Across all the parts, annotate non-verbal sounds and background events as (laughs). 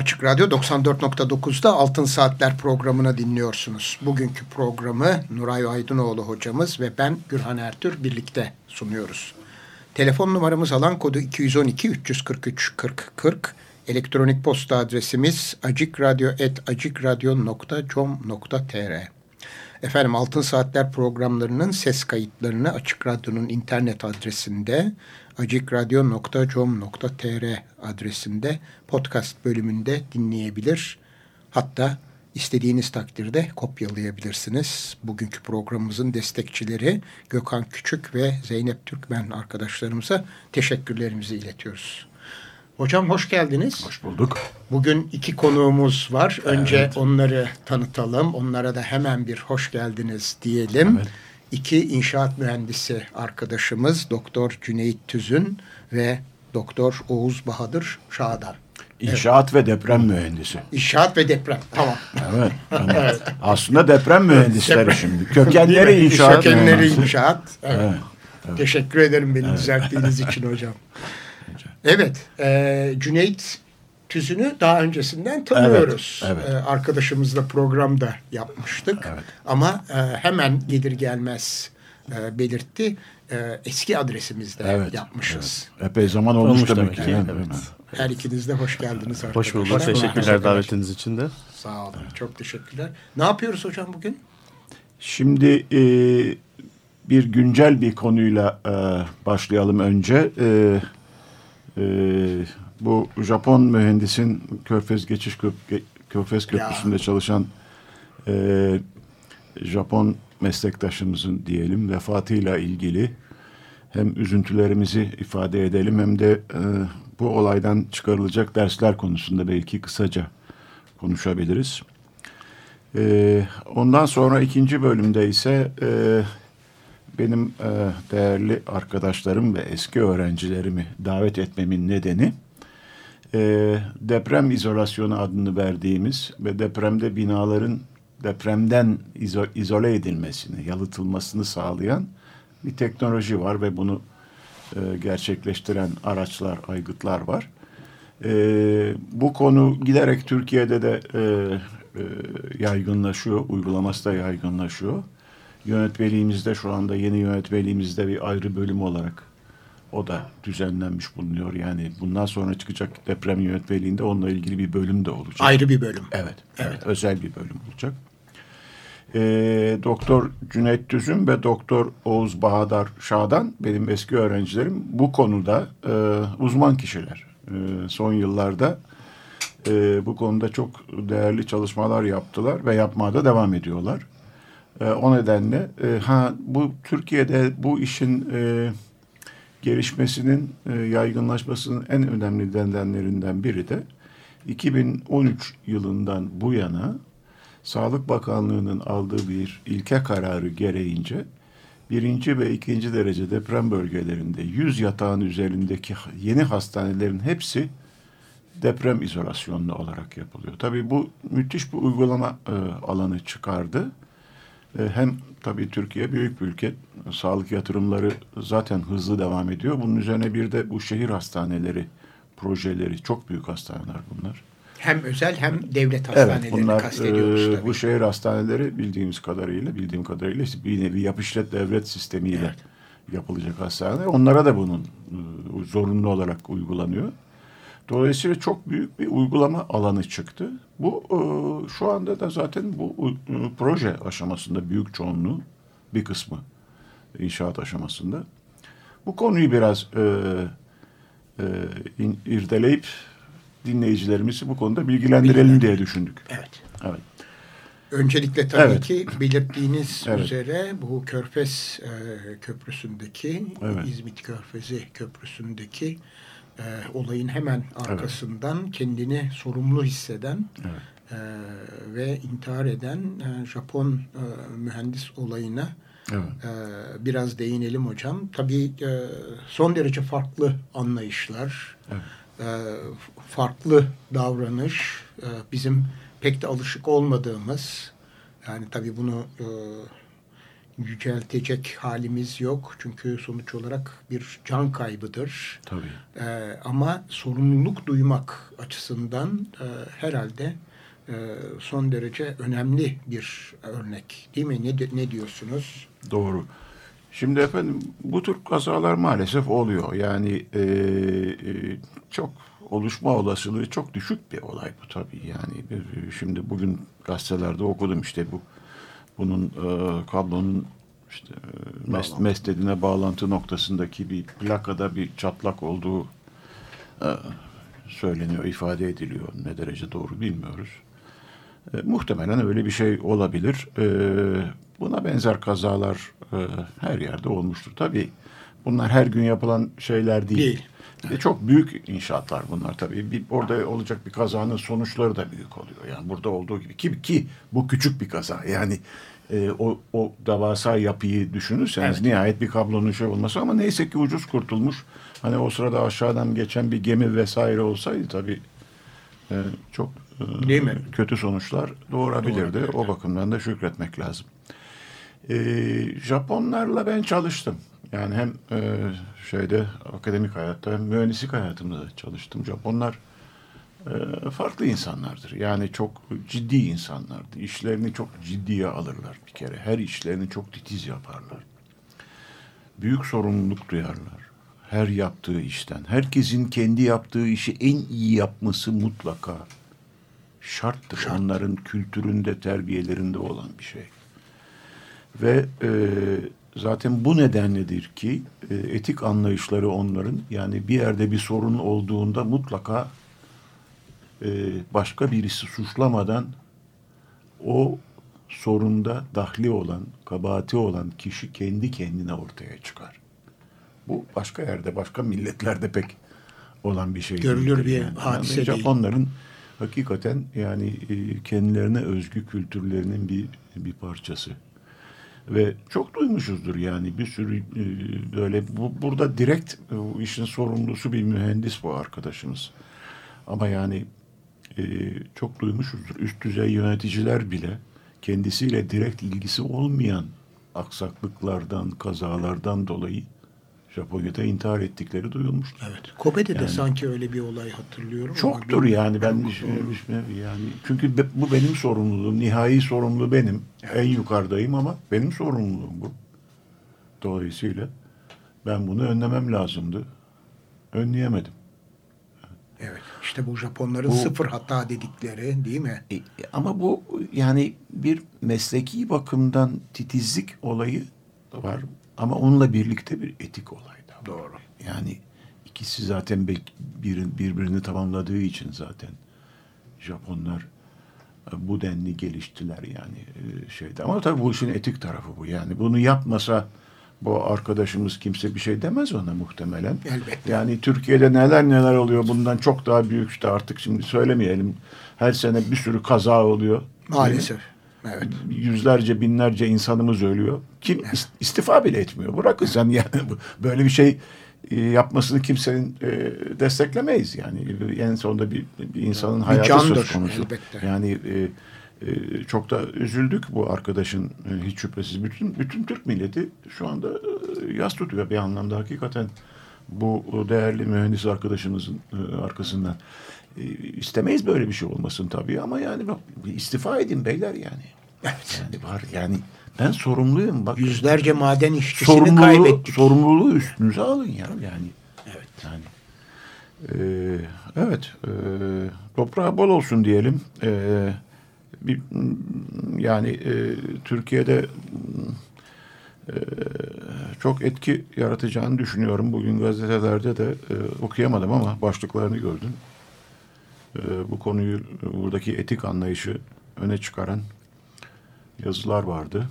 Açık Radyo 94.9'da Altın Saatler programını dinliyorsunuz. Bugünkü programı Nuray Aydınoğlu hocamız ve ben Gürhan Ertür birlikte sunuyoruz. Telefon numaramız alan kodu 212 343 40 40. Elektronik posta adresimiz acikradyo.com.tr Efendim Altın Saatler programlarının ses kayıtlarını Açık Radyo'nun internet adresinde acikradyo.com.tr adresinde podcast bölümünde dinleyebilir. Hatta istediğiniz takdirde kopyalayabilirsiniz. Bugünkü programımızın destekçileri Gökhan Küçük ve Zeynep Türkmen arkadaşlarımıza teşekkürlerimizi iletiyoruz. Hocam hoş geldiniz. Hoş bulduk. Bugün iki konuğumuz var. Önce evet. onları tanıtalım. Onlara da hemen bir hoş geldiniz diyelim. Evet. İki inşaat mühendisi arkadaşımız Doktor Cüneyt Tüzün ve Doktor Oğuz Bahadır Şadan. İnşaat evet. ve deprem mühendisi. İnşaat ve deprem. Tamam. Evet. Yani evet. Aslında deprem mühendisleri deprem. şimdi. Kökenleri inşaat. Kökenleri inşaat. Evet. Evet. evet. Teşekkür ederim beni evet. düzelttiğiniz için hocam. (laughs) Evet. E, Cüneyt Tüzün'ü daha öncesinden tanıyoruz. Evet, evet. E, arkadaşımızla programda yapmıştık. Evet. Ama e, hemen gelir gelmez e, belirtti. E, eski adresimizde evet, yapmışız. Evet. Epey zaman olmuş, olmuş demek ki. Yani. Evet. Her ikiniz de hoş geldiniz arkadaşlar. Hoş bulduk. Teşekkürler davetiniz için de. Sağ olun. Çok teşekkürler. Ne yapıyoruz hocam bugün? Şimdi e, bir güncel bir konuyla e, başlayalım önce. E, e, bu Japon mühendisin Körfez Geçiş Köp Körfez Köprüsü'nde çalışan e, Japon meslektaşımızın diyelim vefatıyla ilgili hem üzüntülerimizi ifade edelim hem de e, bu olaydan çıkarılacak dersler konusunda belki kısaca konuşabiliriz. E, ondan sonra ikinci bölümde ise e, benim e, değerli arkadaşlarım ve eski öğrencilerimi davet etmemin nedeni e, deprem izolasyonu adını verdiğimiz ve depremde binaların depremden izo, izole edilmesini, yalıtılmasını sağlayan bir teknoloji var ve bunu e, gerçekleştiren araçlar, aygıtlar var. E, bu konu giderek Türkiye'de de e, e, yaygınlaşıyor, uygulaması da yaygınlaşıyor. Yönetmeliğimizde şu anda yeni yönetmeliğimizde bir ayrı bölüm olarak o da düzenlenmiş bulunuyor. Yani bundan sonra çıkacak deprem yönetmeliğinde onunla ilgili bir bölüm de olacak. Ayrı bir bölüm. Evet, evet, evet özel bir bölüm olacak. Ee, Doktor Cüneyt Düzüm ve Doktor Oğuz Bahadar Şah'dan benim eski öğrencilerim bu konuda e, uzman kişiler. E, son yıllarda e, bu konuda çok değerli çalışmalar yaptılar ve yapmaya da devam ediyorlar. E, o nedenle e, ha bu Türkiye'de bu işin e, gelişmesinin e, yaygınlaşmasının en önemli nedenlerinden biri de 2013 yılından bu yana Sağlık Bakanlığı'nın aldığı bir ilke kararı gereğince birinci ve ikinci derece deprem bölgelerinde 100 yatağın üzerindeki yeni hastanelerin hepsi deprem izolasyonlu olarak yapılıyor. Tabii bu müthiş bir uygulama e, alanı çıkardı. E, hem tabii Türkiye büyük bir ülke. Sağlık yatırımları zaten hızlı devam ediyor. Bunun üzerine bir de bu şehir hastaneleri projeleri çok büyük hastaneler bunlar. Hem özel hem devlet hastanelerini evet, bunlar, kastediyoruz e, Bu şehir hastaneleri bildiğimiz kadarıyla, bildiğim kadarıyla işte bir nevi yapışlet devlet sistemiyle evet. yapılacak hastaneler. Onlara da bunun e, zorunlu olarak uygulanıyor. Dolayısıyla çok büyük bir uygulama alanı çıktı. Bu e, şu anda da zaten bu e, proje aşamasında büyük çoğunluğu bir kısmı inşaat aşamasında. Bu konuyu biraz e, e, in, irdeleyip dinleyicilerimizi bu konuda bilgilendirelim diye düşündük. Evet. Evet. Öncelikle tabii evet. ki belirttiğiniz evet. üzere bu Körfez e, Köprüsü'ndeki evet. İzmit Körfezi Köprüsü'ndeki e, olayın hemen arkasından evet. kendini sorumlu hisseden evet. e, ve intihar eden e, Japon e, mühendis olayına Evet. Ee, biraz değinelim hocam. Tabii e, son derece farklı anlayışlar, evet. e, farklı davranış, e, bizim pek de alışık olmadığımız, yani tabii bunu e, yüceltecek halimiz yok. Çünkü sonuç olarak bir can kaybıdır. Tabii. E, ama sorumluluk duymak açısından e, herhalde e, son derece önemli bir örnek. Değil mi? Ne, ne diyorsunuz? Doğru. Şimdi efendim bu tür kazalar maalesef oluyor. Yani e, e, çok oluşma olasılığı çok düşük bir olay bu tabii. Yani şimdi bugün gazetelerde okudum işte bu bunun e, kablonun işte e, mes, mesledine bağlantı noktasındaki bir plakada bir çatlak olduğu e, söyleniyor, ifade ediliyor. Ne derece doğru bilmiyoruz. E, muhtemelen öyle bir şey olabilir. E, buna benzer kazalar e, her yerde olmuştur. Tabii bunlar her gün yapılan şeyler değil. Değil. E, çok büyük inşaatlar bunlar tabii. Bir, orada olacak bir kazanın sonuçları da büyük oluyor. Yani burada olduğu gibi ki, ki bu küçük bir kaza. Yani e, o, o devasa yapıyı düşünürseniz evet. nihayet bir kablonun şey olması ama neyse ki ucuz kurtulmuş. Hani o sırada aşağıdan geçen bir gemi vesaire olsaydı tabii e, çok e, Değil mi? kötü sonuçlar doğurabilirdi. Doğru, o bakımdan da şükretmek lazım. E, Japonlarla ben çalıştım. Yani hem e, şeyde akademik hayatta hem mühendislik hayatımda çalıştım. Japonlar farklı insanlardır. Yani çok ciddi insanlardır. İşlerini çok ciddiye alırlar bir kere. Her işlerini çok titiz yaparlar. Büyük sorumluluk duyarlar. Her yaptığı işten. Herkesin kendi yaptığı işi en iyi yapması mutlaka şarttır. Şart. Onların kültüründe, terbiyelerinde olan bir şey. Ve e, zaten bu nedenledir ki e, etik anlayışları onların yani bir yerde bir sorun olduğunda mutlaka e, başka birisi suçlamadan o sorunda dahli olan, kabahati olan kişi kendi kendine ortaya çıkar. Bu başka yerde, başka milletlerde pek olan bir şey Görülür bir yani. hadise yani Japonların hakikaten yani e, kendilerine özgü kültürlerinin bir bir parçası. Ve çok duymuşuzdur yani bir sürü e, böyle bu, burada direkt bu işin sorumlusu bir mühendis bu arkadaşımız. Ama yani e, çok duymuşuzdur. Üst düzey yöneticiler bile kendisiyle direkt ilgisi olmayan aksaklıklardan, kazalardan dolayı Japonya'da intihar ettikleri duyulmuştur. Evet. Kobe'de yani, de sanki öyle bir olay hatırlıyorum. Çoktur yani ben yani çünkü bu benim sorumluluğum. Nihai sorumlu benim. Evet. En yukarıdayım ama benim sorumluluğum bu. Dolayısıyla ben bunu önlemem lazımdı. Önleyemedim. İşte bu Japonların bu, sıfır hata dedikleri değil mi? E, ama bu yani bir mesleki bakımdan titizlik olayı var. Ama onunla birlikte bir etik olay da. Doğru. Yani ikisi zaten bir, birbirini tamamladığı için zaten Japonlar e, bu denli geliştiler yani e, şeyde. Ama tabii bu işin etik tarafı bu. Yani bunu yapmasa bu arkadaşımız kimse bir şey demez ona muhtemelen. Elbette. Yani Türkiye'de neler neler oluyor bundan çok daha büyük işte artık şimdi söylemeyelim. Her sene bir sürü kaza oluyor. Maalesef. Evet. Yüzlerce binlerce insanımız ölüyor. Kim evet. istifa bile etmiyor. Bırakın sen yani (laughs) böyle bir şey e, yapmasını kimsenin e, desteklemeyiz yani. En sonunda bir, bir insanın hayatı candır, söz konusu. Elbette. Yani e, çok da üzüldük bu arkadaşın e, hiç şüphesiz. Bütün bütün Türk milleti şu anda e, yas tutuyor bir anlamda hakikaten bu değerli mühendis arkadaşımızın e, arkasından. İstemeyiz böyle bir şey olmasın tabii ama yani bak istifa edin beyler yani. Evet. Yani var yani ben sorumluyum bak. Yüzlerce maden işçisini sorumluluğu, kaybettik. Sorumluluğu üstünüze alın ya yani. Evet. Yani e, evet e, toprağı bol olsun diyelim. E, bir yani e, Türkiye'de e, çok etki yaratacağını düşünüyorum. Bugün gazetelerde de e, okuyamadım ama başlıklarını gördüm. E, bu konuyu buradaki etik anlayışı öne çıkaran yazılar vardı.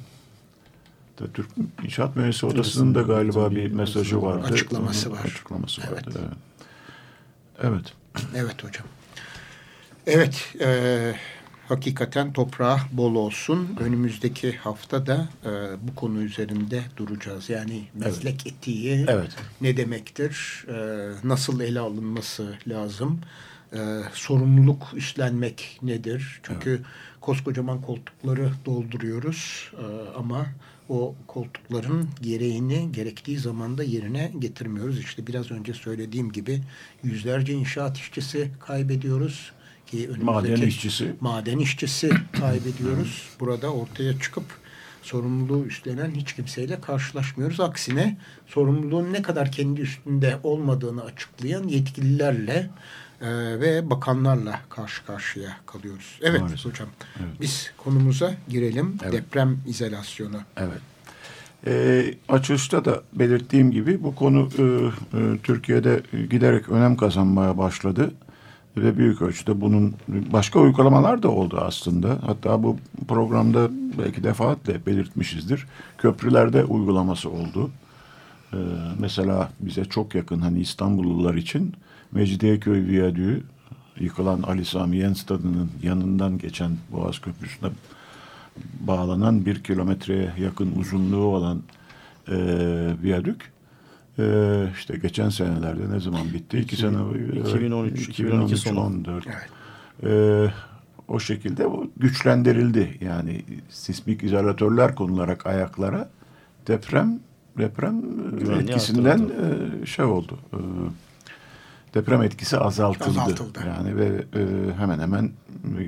Türk İnşaat Mühendisi Odası'nın da galiba bir mesajı vardı. Açıklaması var. Açıklaması evet. vardı. Evet. Evet. Evet hocam. Evet. E, hakikaten toprağı bol olsun. Önümüzdeki hafta da e, bu konu üzerinde duracağız. Yani meslek evet. etiği evet. ne demektir? E, nasıl ele alınması lazım? E, sorumluluk üstlenmek nedir? Çünkü evet. koskocaman koltukları dolduruyoruz e, ama o koltukların gereğini gerektiği zamanda yerine getirmiyoruz. İşte biraz önce söylediğim gibi yüzlerce inşaat işçisi kaybediyoruz ki maden işçisi maden işçisi kaybediyoruz. Burada ortaya çıkıp sorumluluğu üstlenen hiç kimseyle karşılaşmıyoruz. Aksine sorumluluğun ne kadar kendi üstünde olmadığını açıklayan yetkililerle e, ve bakanlarla karşı karşıya kalıyoruz. Evet Maalesef. hocam evet. biz konumuza girelim. Evet. Deprem izolasyonu. Evet. E, açılışta da belirttiğim gibi bu konu e, e, Türkiye'de giderek önem kazanmaya başladı ve büyük ölçüde bunun başka uygulamalar da oldu aslında. Hatta bu programda belki defaatle belirtmişizdir. Köprülerde uygulaması oldu. Ee, mesela bize çok yakın hani İstanbullular için Mecidiyeköy Viyadüğü yıkılan Ali Sami Yen Stadı'nın yanından geçen Boğaz Köprüsü'ne bağlanan bir kilometreye yakın uzunluğu olan e, viyadük ee, işte geçen senelerde ne zaman bitti? İki sene 2013, 2012 sonu. 14. Evet. Ee, o şekilde bu güçlendirildi. Yani sismik izolatörler konularak ayaklara deprem deprem Güvenliği etkisinden e, şey oldu. E, deprem etkisi azaltıldı. azaltıldı. Yani ve e, hemen hemen e,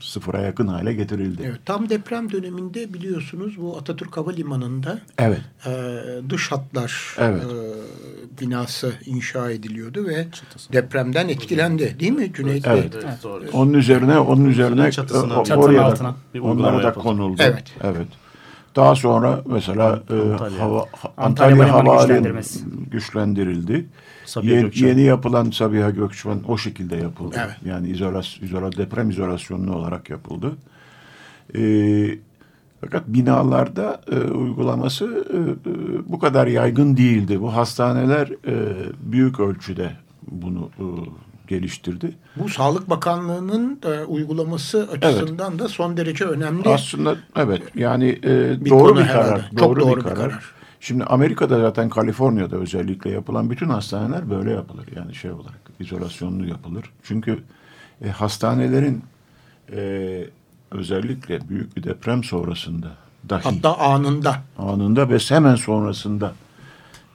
sıfıra yakın hale getirildi. Evet, tam deprem döneminde biliyorsunuz bu Atatürk Havalimanı'nda evet. e, dış hatlar evet. e, binası inşa ediliyordu ve Çatısı. depremden etkilendi değil mi Cüneyt Evet. evet. evet. Onun üzerine onun üzerine çatısına, o, oraya altına bir onlara da konuldu. Evet. Evet. Daha sonra mesela Antalya, e, hava, Antalya, Antalya Havalimanı güçlendirildi. Sabiha yeni, Gökçen. yeni yapılan Sabiha Gökçen o şekilde yapıldı. Evet. Yani izolas, izola, deprem izolasyonlu olarak yapıldı. Ee, fakat binalarda e, uygulaması e, e, bu kadar yaygın değildi. Bu hastaneler e, büyük ölçüde bunu e, geliştirdi. Bu Sağlık Bakanlığı'nın e, uygulaması açısından evet. da son derece önemli. Aslında evet yani e, bir doğru bir karar. Çok doğru, doğru bir karar. Bir karar. Şimdi Amerika'da zaten Kaliforniya'da özellikle yapılan bütün hastaneler böyle yapılır. Yani şey olarak izolasyonlu yapılır. Çünkü e, hastanelerin e, özellikle büyük bir deprem sonrasında dahi hatta anında anında ve hemen sonrasında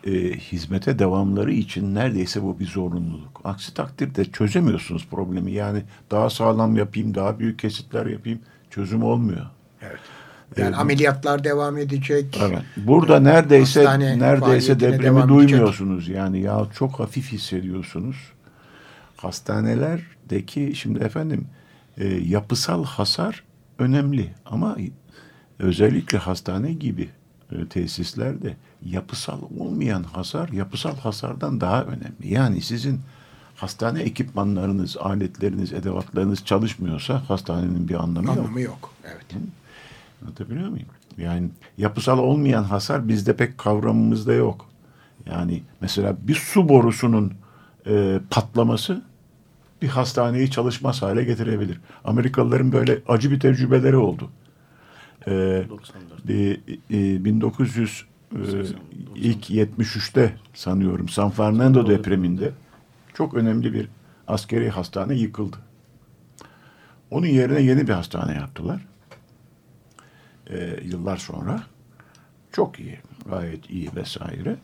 e, hizmete devamları için neredeyse bu bir zorunluluk. Aksi takdirde çözemiyorsunuz problemi. Yani daha sağlam yapayım, daha büyük kesitler yapayım çözüm olmuyor. Evet. Yani ameliyatlar devam edecek. Evet. Burada neredeyse Hastane neredeyse depremi duymuyorsunuz. Edecek. Yani ya çok hafif hissediyorsunuz. Hastanelerdeki şimdi efendim e, yapısal hasar önemli ama özellikle hastane gibi e, tesislerde yapısal olmayan hasar yapısal hasardan daha önemli. Yani sizin hastane ekipmanlarınız, aletleriniz, edevatlarınız çalışmıyorsa hastanenin bir anlamı, anlamı yok. yok. Evet. Hı? Anlatabiliyor muyum? Yani yapısal olmayan hasar bizde pek kavramımızda yok. Yani mesela bir su borusunun e, patlaması bir hastaneyi çalışmaz hale getirebilir. Amerikalıların böyle acı bir tecrübeleri oldu. E, e, e, 1900 e, ilk 73'te sanıyorum San Fernando depreminde çok önemli bir askeri hastane yıkıldı. Onun yerine yeni bir hastane yaptılar e, yıllar sonra. Çok iyi, gayet iyi vesaire.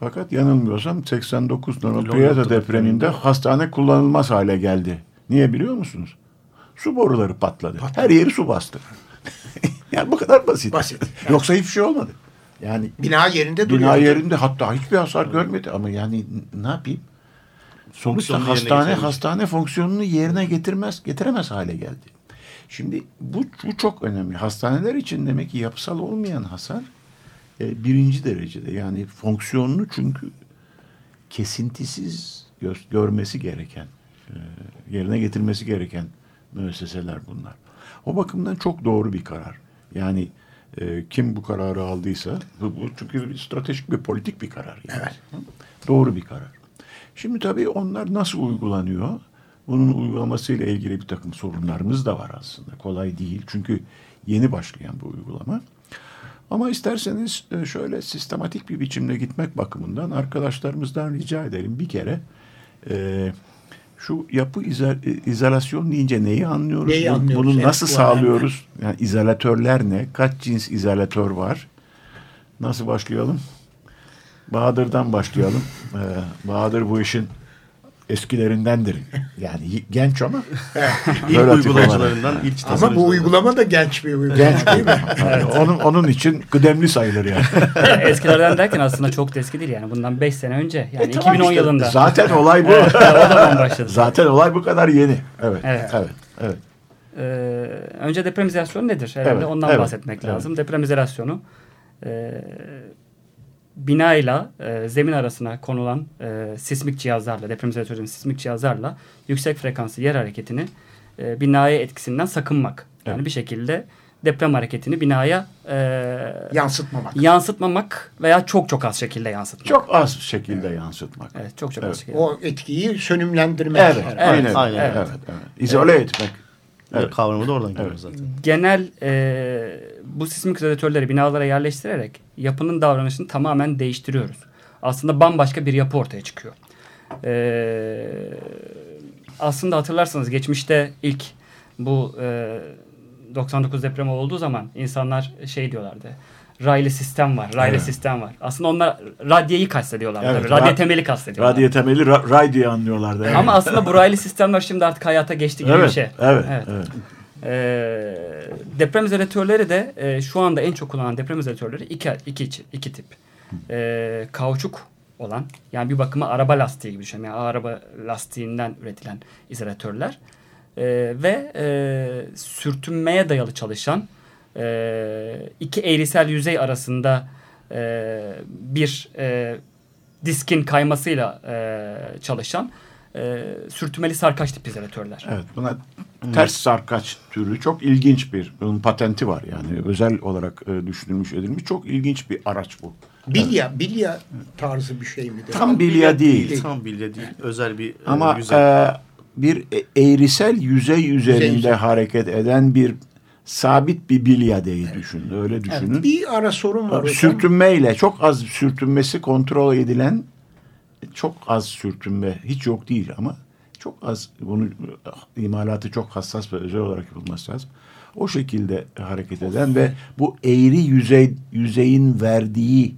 Fakat yanılmıyorsam 89 Nanopriata depreminde hastane kullanılmaz hale geldi. Niye biliyor musunuz? Su boruları patladı. patladı. Her yeri su bastı. (laughs) yani bu kadar basit. Basit. (laughs) Yani. Yoksa hiçbir şey olmadı. Yani bina yerinde duruyor. Bina yerinde hatta hiçbir hasar görmedi ama yani ne yapayım? Sonuçta hastane hastane fonksiyonunu yerine getirmez getiremez hale geldi. Şimdi bu, bu çok önemli. Hastaneler için demek ki yapısal olmayan hasar e, birinci derecede. Yani fonksiyonunu çünkü kesintisiz gö görmesi gereken, e, yerine getirmesi gereken müesseseler bunlar. O bakımdan çok doğru bir karar. Yani e, kim bu kararı aldıysa, bu, bu çünkü bir stratejik bir politik bir karar. Yani. Evet. Doğru bir karar. Şimdi tabii onlar nasıl uygulanıyor? Bunun uygulamasıyla ilgili bir takım sorunlarımız da var aslında. Kolay değil çünkü yeni başlayan bu uygulama. Ama isterseniz e, şöyle sistematik bir biçimde gitmek bakımından arkadaşlarımızdan rica edelim bir kere e, şu yapı izol izolasyon deyince neyi anlıyoruz? Neyi anlıyoruz? Bunu Evet, nasıl bu sağlıyoruz? Yani izolatörler ne? Kaç cins izolatör var? Nasıl başlayalım? Bahadır'dan başlayalım. Ee, Bahadır bu işin eskilerindendir. Yani genç ama. (laughs) İlk uygulayıcılarından ilk Ama bu uygulama da genç bir uygulama Genç değil mi? Yani onun, onun için kıdemli sayılır yani. (laughs) Eskilerden derken aslında çok da eski değil yani. Bundan 5 sene önce. Yani E, tamam 2010 işte. yılında. Zaten olay bu. (laughs) Evet, o zaman başladı. Zaten olay bu kadar yeni. Evet. Evet. Evet. Evet. Ee, önce depremizasyon nedir? Herhalde Evet, ondan evet, bahsetmek evet. lazım. Depremizasyonu e, binayla e, zemin arasına konulan e, sismik cihazlarla, depremizatörün sismik cihazlarla yüksek frekanslı yer hareketini e, binaya etkisinden sakınmak. Yani Evet. bir şekilde deprem hareketini binaya e, Yansıtmamak. yansıtmamak veya çok çok az şekilde yansıtmak. Çok az şekilde yansıtmak. Evet, çok çok Evet. az şekilde. O etkiyi sönümlendirmek. Evet, herhalde. aynen, aynen. evet, evet, evet. İzole etmek. Evet. Kavramı da oradan geliyor Evet. zaten. genel e, bu sismik izolatörleri binalara yerleştirerek yapının davranışını tamamen değiştiriyoruz. Aslında bambaşka bir yapı ortaya çıkıyor. E, aslında hatırlarsanız geçmişte ilk bu e, 99 depremi olduğu zaman insanlar şey diyorlardı. Raylı sistem var, raylı Evet. sistem var. Aslında onlar radyeyi kastediyorlar. Evet, tabii. Radye ra- temeli kastediyorlar. Radyo temeli ra- ray diye anlıyorlardı. Evet. Ama aslında bu raylı sistemler şimdi artık hayata geçti gibi bir evet, şey. evet, Evet. evet. Ee, deprem izolatörleri de e, şu anda en çok kullanılan deprem izolatörleri iki, iki, iki tip. Ee, kauçuk olan yani bir bakıma araba lastiği gibi düşünün. Yani araba lastiğinden üretilen izolatörler. Ee, ve e, sürtünmeye dayalı çalışan e, iki eğrisel yüzey arasında e, bir e, diskin kaymasıyla e, çalışan e, sürtünmeli sarkaç tip izolatörler. Evet, buna ters sarkaç türü çok ilginç bir, bunun patenti var yani özel olarak e, düşünülmüş edilmiş çok ilginç bir araç bu. Bilya, bilya tarzı bir şey midir? Tam bilya değil. Tam bilye değil. Özel bir Ama e, yüzey. e, bir e- eğrisel yüzey üzerinde yüzey. hareket eden bir sabit bir bilya diye düşünün. Öyle düşünün. Evet, bir ara sorun var. Sürtünmeyle çok az sürtünmesi kontrol edilen çok az sürtünme hiç yok değil ama çok az bunu imalatı çok hassas ve özel olarak yapılması lazım. O şekilde hareket eden ve bu eğri yüzey yüzeyin verdiği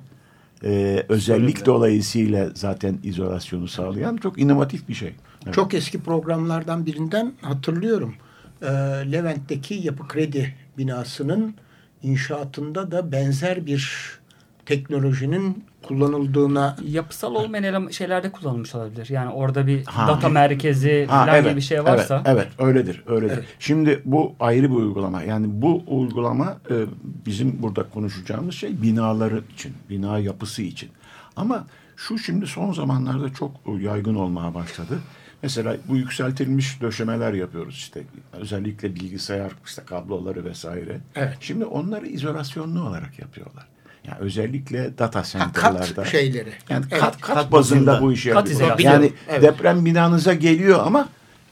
e, özellik dolayısıyla zaten izolasyonu sağlayan çok inovatif bir şey. Evet. Çok eski programlardan birinden hatırlıyorum. Ee, Levent'teki Yapı Kredi binasının inşaatında da benzer bir teknolojinin kullanıldığına Yapısal olmayan şeylerde kullanılmış olabilir. Yani orada bir Ha. data merkezi Ha, falan gibi bir şey varsa. Evet, evet öyledir. öyledir. Evet. Şimdi bu ayrı bir uygulama. Yani bu uygulama e, bizim burada konuşacağımız şey binaları için, bina yapısı için. Ama şu şimdi son zamanlarda çok yaygın olmaya başladı. Mesela bu yükseltilmiş döşemeler yapıyoruz işte. Özellikle bilgisayar işte kabloları vesaire. Evet. Şimdi onları izolasyonlu olarak yapıyorlar. Yani özellikle data ha, center'larda. kat şeyleri. Yani Evet. kat, kat, Kat bazında bazında. bu işi yapıyorlar. Yani Evet. deprem binanıza geliyor ama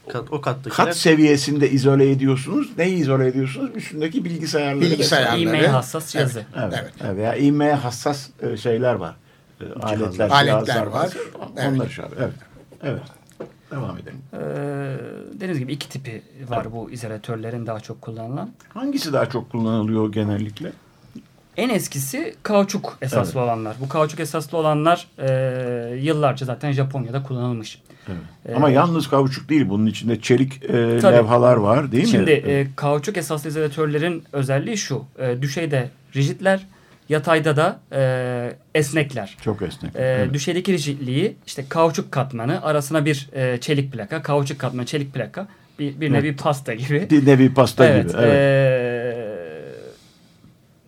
Kat, o kattakiler kat seviyesinde izole ediyorsunuz. Neyi izole ediyorsunuz? Üstündeki bilgisayarları. Bilgisayar. vesaire. İğmeye hassas cihazı. Evet. Evet. evet. Veya inmeye hassas e, şeyler var. E, aletler, Aletler cihazlar var. Evet. Onlar şey. Evet. Evet. Devam edelim. Ee, dediğiniz gibi iki tipi var bu izolatörlerin daha çok kullanılan. Hangisi daha çok kullanılıyor genellikle? En eskisi kauçuk esaslı Evet. olanlar. Bu kauçuk esaslı olanlar e, yıllarca zaten Japonya'da kullanılmış. Evet. Ama yalnız kauçuk değil. Bunun içinde çelik e, Tabii. levhalar var değil mi? Şimdi Evet. e, kauçuk esaslı izolatörlerin özelliği şu. E, düşeyde rigidler, yatayda da e, esnekler. çok esnek. E, Evet. Düşeydeki rigidliği işte kauçuk katmanı arasına bir e, çelik plaka, kauçuk katmanı çelik plaka bir, bir nevi pasta gibi. Bir nevi pasta evet, gibi. Evet. e,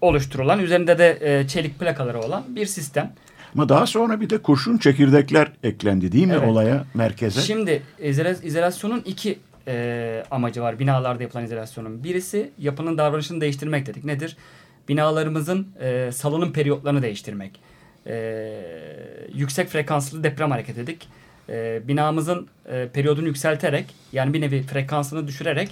oluşturulan üzerinde de e, çelik plakaları olan bir sistem. Ama daha sonra bir de kurşun çekirdekler eklendi değil mi Evet. olaya, merkeze? Şimdi izola- izolasyonun iki e, amacı var binalarda yapılan izolasyonun. Birisi yapının davranışını değiştirmek dedik. Nedir? Binalarımızın e, salınım periyotlarını değiştirmek. E, yüksek frekanslı deprem hareket dedik. e, binamızın e, periyodunu yükselterek yani bir nevi frekansını düşürerek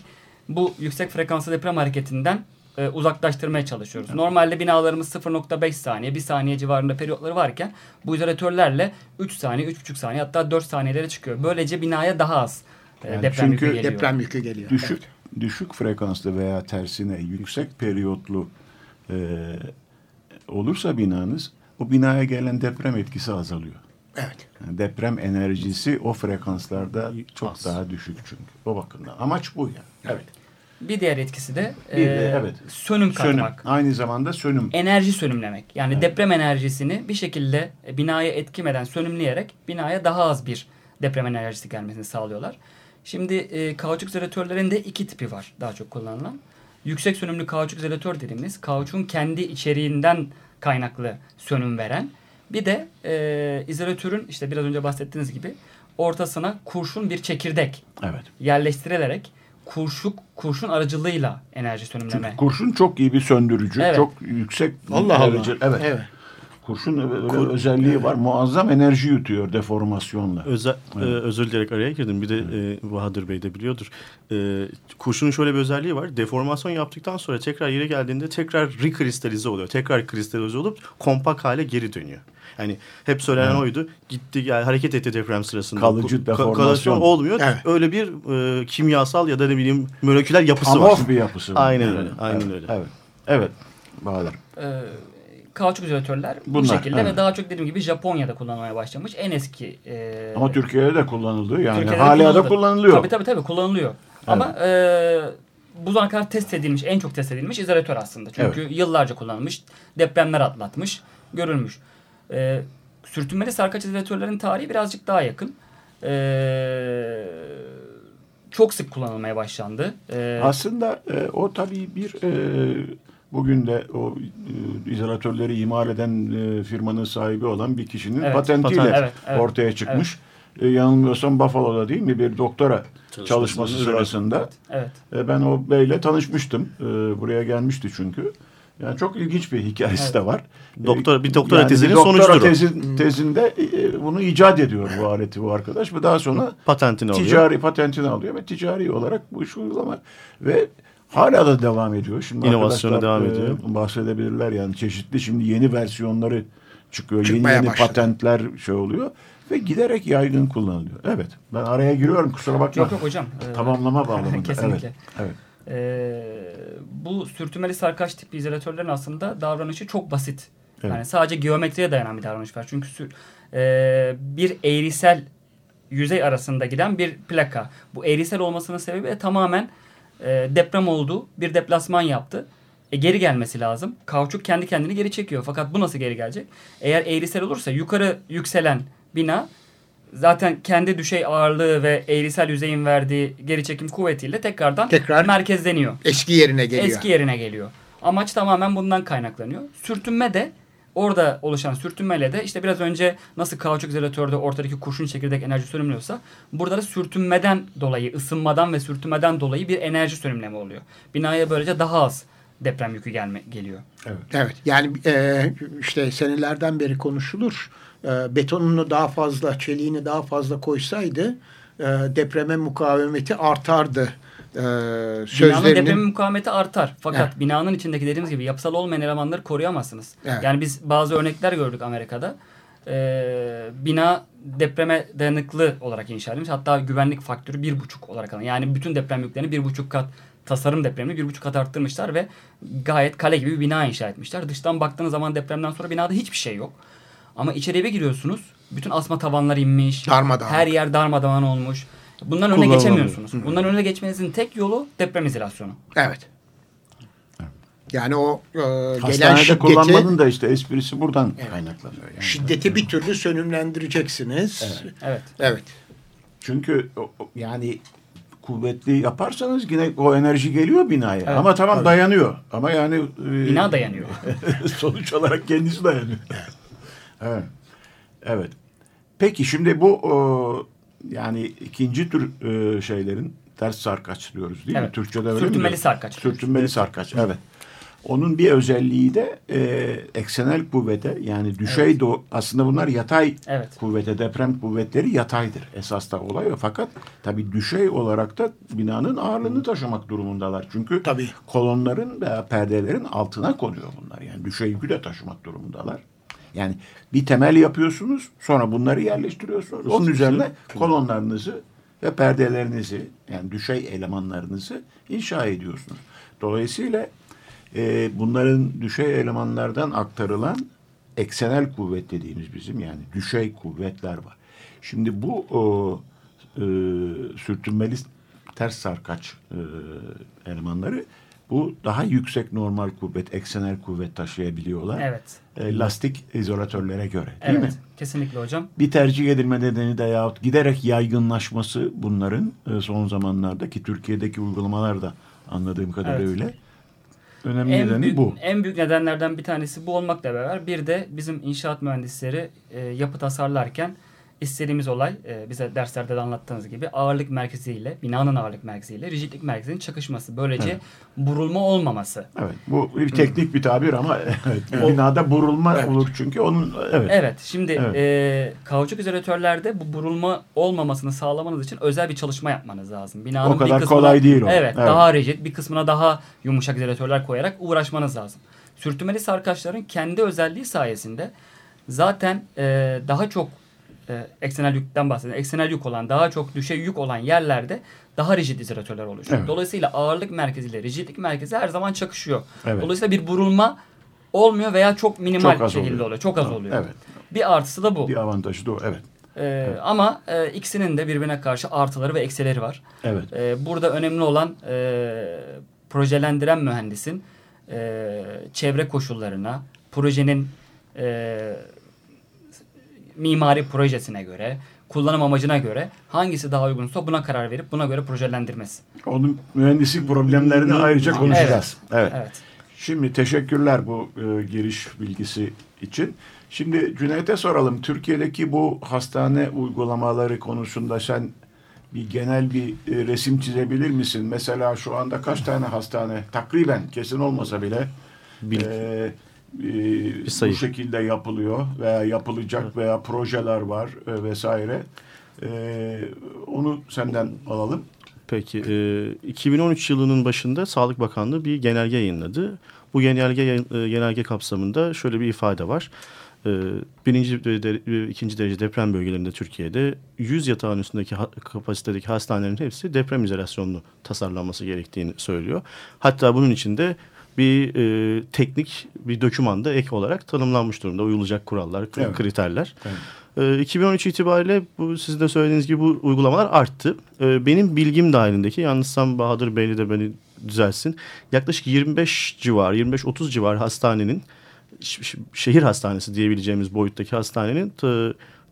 bu yüksek frekanslı deprem hareketinden e, uzaklaştırmaya çalışıyoruz. Normalde binalarımız 0.5 saniye, 1 saniye civarında periyotları varken bu izolatörlerle 3 saniye, 3.5 saniye hatta 4 saniyelere çıkıyor. Böylece binaya daha az e, Yani deprem çünkü yükü geliyor. Deprem yükü geliyor. Düşük Evet. düşük frekanslı veya tersine yüksek periyotlu e, olursa binanız o binaya gelen deprem etkisi azalıyor. Evet. Yani deprem enerjisi o frekanslarda çok Az. daha düşük çünkü. O bakımdan. Amaç bu yani. Evet. Bir diğer etkisi de, Bir de, e, evet. sönüm Sönüm. katmak. Aynı zamanda sönüm. enerji sönümlemek. Yani Evet. deprem enerjisini bir şekilde e, binaya etkimeden sönümleyerek binaya daha az bir deprem enerjisi gelmesini sağlıyorlar. Şimdi e, kauçuk izolatörlerinde iki tipi var daha çok kullanılan. Yüksek sönümlü kauçuk izolatör dediğimiz kauçukun kendi içeriğinden kaynaklı sönüm veren. Bir de e, izolatörün işte biraz önce bahsettiğiniz gibi ortasına kurşun bir çekirdek Evet. yerleştirilerek kurşuk kurşun aracılığıyla enerji sönümleme. Çünkü kurşun çok iyi bir söndürücü. Evet. Çok yüksek Allah Allah. Evet. Evet. Kurşun öyle özelliği var. Muazzam enerji yutuyor deformasyonla. Özel, e, özür dileyerek araya girdim. Bir de e, Bahadır Bey de biliyordur. E, kurşunun şöyle bir özelliği var. Deformasyon yaptıktan sonra tekrar yere geldiğinde tekrar rekristalize oluyor. Tekrar kristalize olup kompak hale geri dönüyor. Yani hep söylenen oydu. Gitti gel hareket etti deprem sırasında. Kalıcı Ka- deformasyon. kalıcı olmuyor. Evet. Öyle bir e, kimyasal ya da ne bileyim moleküler yapısı var. Amorf bir yapısı var. Aynen Evet, öyle, aynen evet, öyle. Evet. Evet. Bahadır. e, kauçuk izolatörler bu Bunlar, şekilde evet. ve daha çok dediğim gibi Japonya'da kullanılmaya başlamış. En eski e, Ama Türkiye'de de kullanıldı. Yani Türkiye'de hala da kullanılıyor. Tabii tabii tabii kullanılıyor. Ama e, bu zamana kadar test edilmiş, en çok test edilmiş izolatör aslında. Çünkü yıllarca kullanılmış, depremler atlatmış, görülmüş. E, sürtünmeli sarkaç izolatörlerin tarihi birazcık daha yakın. E, çok sık kullanılmaya başlandı. E, Aslında e, o tabii bir e, bugün de o e, izolatörleri imal eden e, firmanın sahibi olan bir kişinin Evet, patentiyle patent, evet, evet, ortaya çıkmış. E, yanılmıyorsam Buffalo'da değil mi bir doktora Çalışması çalışması sırasında evet. e, ben o beyle tanışmıştım. E, buraya gelmişti çünkü. Yani çok ilginç bir hikayesi Evet. de var. Doktora- E, bir doktora yani tezinin doktora sonucudur o. tezi- tezinde e, bunu icat ediyor bu aleti bu arkadaş ve daha sonra Patentini alıyor. ticari patentini alıyor ve ticari olarak bu iş uygulama ve hala da devam ediyor. Şimdi İnovasyona arkadaşlar, devam ediyor. bahsedebilirler yani çeşitli şimdi yeni versiyonları çıkıyor. Çıkmaya yeni yeni başladı. patentler şey oluyor ve giderek yaygın kullanılıyor. Evet. Ben araya giriyorum kusura bakma. Yok yok hocam. E, (laughs) Tamamlama bağlamında. (laughs) Kesinlikle. Evet. evet. Ee, bu sürtünmeli sarkaç tip izolatörlerin aslında davranışı çok basit. Evet. Yani sadece geometriye dayanan bir davranış var. Çünkü sür- e, bir eğrisel yüzey arasında giden bir plaka. Bu eğrisel olmasının sebebi de tamamen e, deprem oldu. Bir deplasman yaptı. E, geri gelmesi lazım. Kauçuk kendi kendini geri çekiyor. Fakat bu nasıl geri gelecek? Eğer eğrisel olursa yukarı yükselen bina zaten kendi düşey ağırlığı ve eğrisel yüzeyin verdiği geri çekim kuvvetiyle tekrardan Tekrar merkezleniyor. Eski yerine geliyor. Eski yerine geliyor. Amaç tamamen bundan kaynaklanıyor. Sürtünme de orada oluşan sürtünmeyle de işte biraz önce nasıl kauçuk izolatörde ortadaki kurşun çekirdek enerji sönümlüyorsa burada da sürtünmeden dolayı, ısınmadan ve sürtünmeden dolayı bir enerji sönümleme oluyor. Binaya böylece daha az deprem yükü gelme, geliyor. Evet yani e, işte senelerden beri konuşulur. E, betonunu daha fazla, çeliğini daha fazla koysaydı e, depreme mukavemeti artardı. E, Binanın sözlerinin deprem mukavemeti artar. Fakat Evet. binanın içindeki dediğimiz gibi yapısal olmayan elemanları koruyamazsınız. Evet. Yani biz bazı örnekler gördük Amerika'da. Ee, bina depreme dayanıklı olarak inşa edilmiş. Hatta güvenlik faktörü bir buçuk olarak alın. Yani bütün deprem yüklerini bir buçuk kat tasarım depremini bir buçuk kat arttırmışlar ve gayet kale gibi bir bina inşa etmişler. Dıştan baktığınız zaman depremden sonra binada hiçbir şey yok. Ama içeriye bir giriyorsunuz. Bütün asma tavanlar inmiş. Darmadağın. Her yer darmadağın olmuş. Bundan önüne geçemiyorsunuz. Bundan önüne geçmenizin tek yolu deprem izolasyonu. evet. Yani o e, gelen şiddeti, kullanmanın da işte esprisi buradan kaynaklanıyor. Yani. şiddeti bir türlü sönümlendireceksiniz. Evet. Evet. Çünkü o- o- yani kuvvetli yaparsanız yine o enerji geliyor binaya. Evet, Ama tamam dayanıyor. Ama yani e, Bina dayanıyor. (laughs) sonuç olarak kendisi dayanıyor. evet. Evet. Peki şimdi bu o, yani ikinci tür e, şeylerin ters sarkaç diyoruz değil mi? Evet. Türkçe'de öyle mi? Sürtünmeli diyor? sarkaç. Sürtünmeli sarkaç. Evet. Onun bir özelliği de e, eksenel kuvvete yani düşey evet. do aslında bunlar yatay evet. kuvvete deprem kuvvetleri yataydır esas da olay fakat tabi düşey olarak da binanın ağırlığını taşımak durumundalar çünkü tabii. kolonların veya perdelerin altına konuyor bunlar yani düşey yükü de taşımak durumundalar. Yani bir temel yapıyorsunuz sonra bunları yerleştiriyorsunuz. Onun üzerine kolonlarınızı ve perdelerinizi yani düşey elemanlarınızı inşa ediyorsunuz. Dolayısıyla e, bunların düşey elemanlardan aktarılan eksenel kuvvet dediğimiz bizim yani düşey kuvvetler var. Şimdi bu o, e, sürtünmeli ters sarkaç e, elemanları bu daha yüksek normal kuvvet, eksenel kuvvet taşıyabiliyorlar. Evet. E, lastik izolatörlere göre değil evet, mi? Kesinlikle hocam. Bir tercih edilme nedeni de yahut giderek yaygınlaşması bunların e, son zamanlarda ki Türkiye'deki uygulamalar da anladığım kadarıyla evet. öyle. Önemli en nedeni büyük, bu. En büyük nedenlerden bir tanesi bu olmakla beraber bir de bizim inşaat mühendisleri e, yapı tasarlarken istediğimiz olay e, bize derslerde de anlattığınız gibi ağırlık merkeziyle, binanın ağırlık merkeziyle rigidlik merkezinin çakışması. Böylece evet. burulma olmaması. Evet. Bu bir teknik bir tabir ama (laughs) evet, binada burulma evet. olur çünkü onun evet. Evet. Şimdi evet. E, kauçuk izolatörlerde bu burulma olmamasını sağlamanız için özel bir çalışma yapmanız lazım. Binanın o kadar bir kısmına, kolay değil o. Evet, evet. Daha rigid, bir kısmına daha yumuşak izolatörler koyarak uğraşmanız lazım. Sürtünmeli sarkaçların kendi özelliği sayesinde zaten e, daha çok e, eksenel yükten bahsediyorum. Eksenel yük olan daha çok düşey yük olan yerlerde daha rigid izolatörler oluşuyor. Evet. Dolayısıyla ağırlık merkeziyle rigidlik merkezi her zaman çakışıyor. Evet. Dolayısıyla bir burulma olmuyor veya çok minimal çok şekilde oluyor. oluyor. Çok az tamam. oluyor. Evet. Bir artısı da bu. Bir avantajı da o. Evet. Ee, evet. Ama e, ikisinin de birbirine karşı artıları ve eksileri var. Evet. Ee, burada önemli olan e, projelendiren mühendisin e, çevre koşullarına, projenin e, mimari projesine göre, kullanım amacına göre hangisi daha uygunsa buna karar verip buna göre projelendirmesi. Onun mühendislik problemlerini ayrıca konuşacağız. Evet. evet. evet. Şimdi teşekkürler bu e, giriş bilgisi için. Şimdi Cüneyt'e soralım. Türkiye'deki bu hastane uygulamaları konusunda sen bir genel bir e, resim çizebilir misin? Mesela şu anda kaç tane hastane takriben kesin olmasa bile e, e, bu şekilde yapılıyor veya yapılacak evet. veya projeler var e, vesaire. E, onu senden alalım. Peki. E, 2013 yılının başında Sağlık Bakanlığı bir genelge yayınladı. Bu genelge e, genelge kapsamında şöyle bir ifade var. E, birinci ve ikinci derece deprem bölgelerinde Türkiye'de 100 yatağın üstündeki ha, kapasitedeki hastanelerin hepsi deprem izolasyonlu tasarlanması gerektiğini söylüyor. Hatta bunun içinde bir e, teknik bir dokümanda ek olarak tanımlanmış durumda. Uyulacak kurallar, evet. kriterler. Evet. E, 2013 itibariyle bu sizin de söylediğiniz gibi bu uygulamalar arttı. E, benim bilgim dahilindeki, yalnızsam Bahadır Beyli de beni düzelsin. Yaklaşık 25 civar, 25-30 civar hastanenin şehir hastanesi diyebileceğimiz boyuttaki hastanenin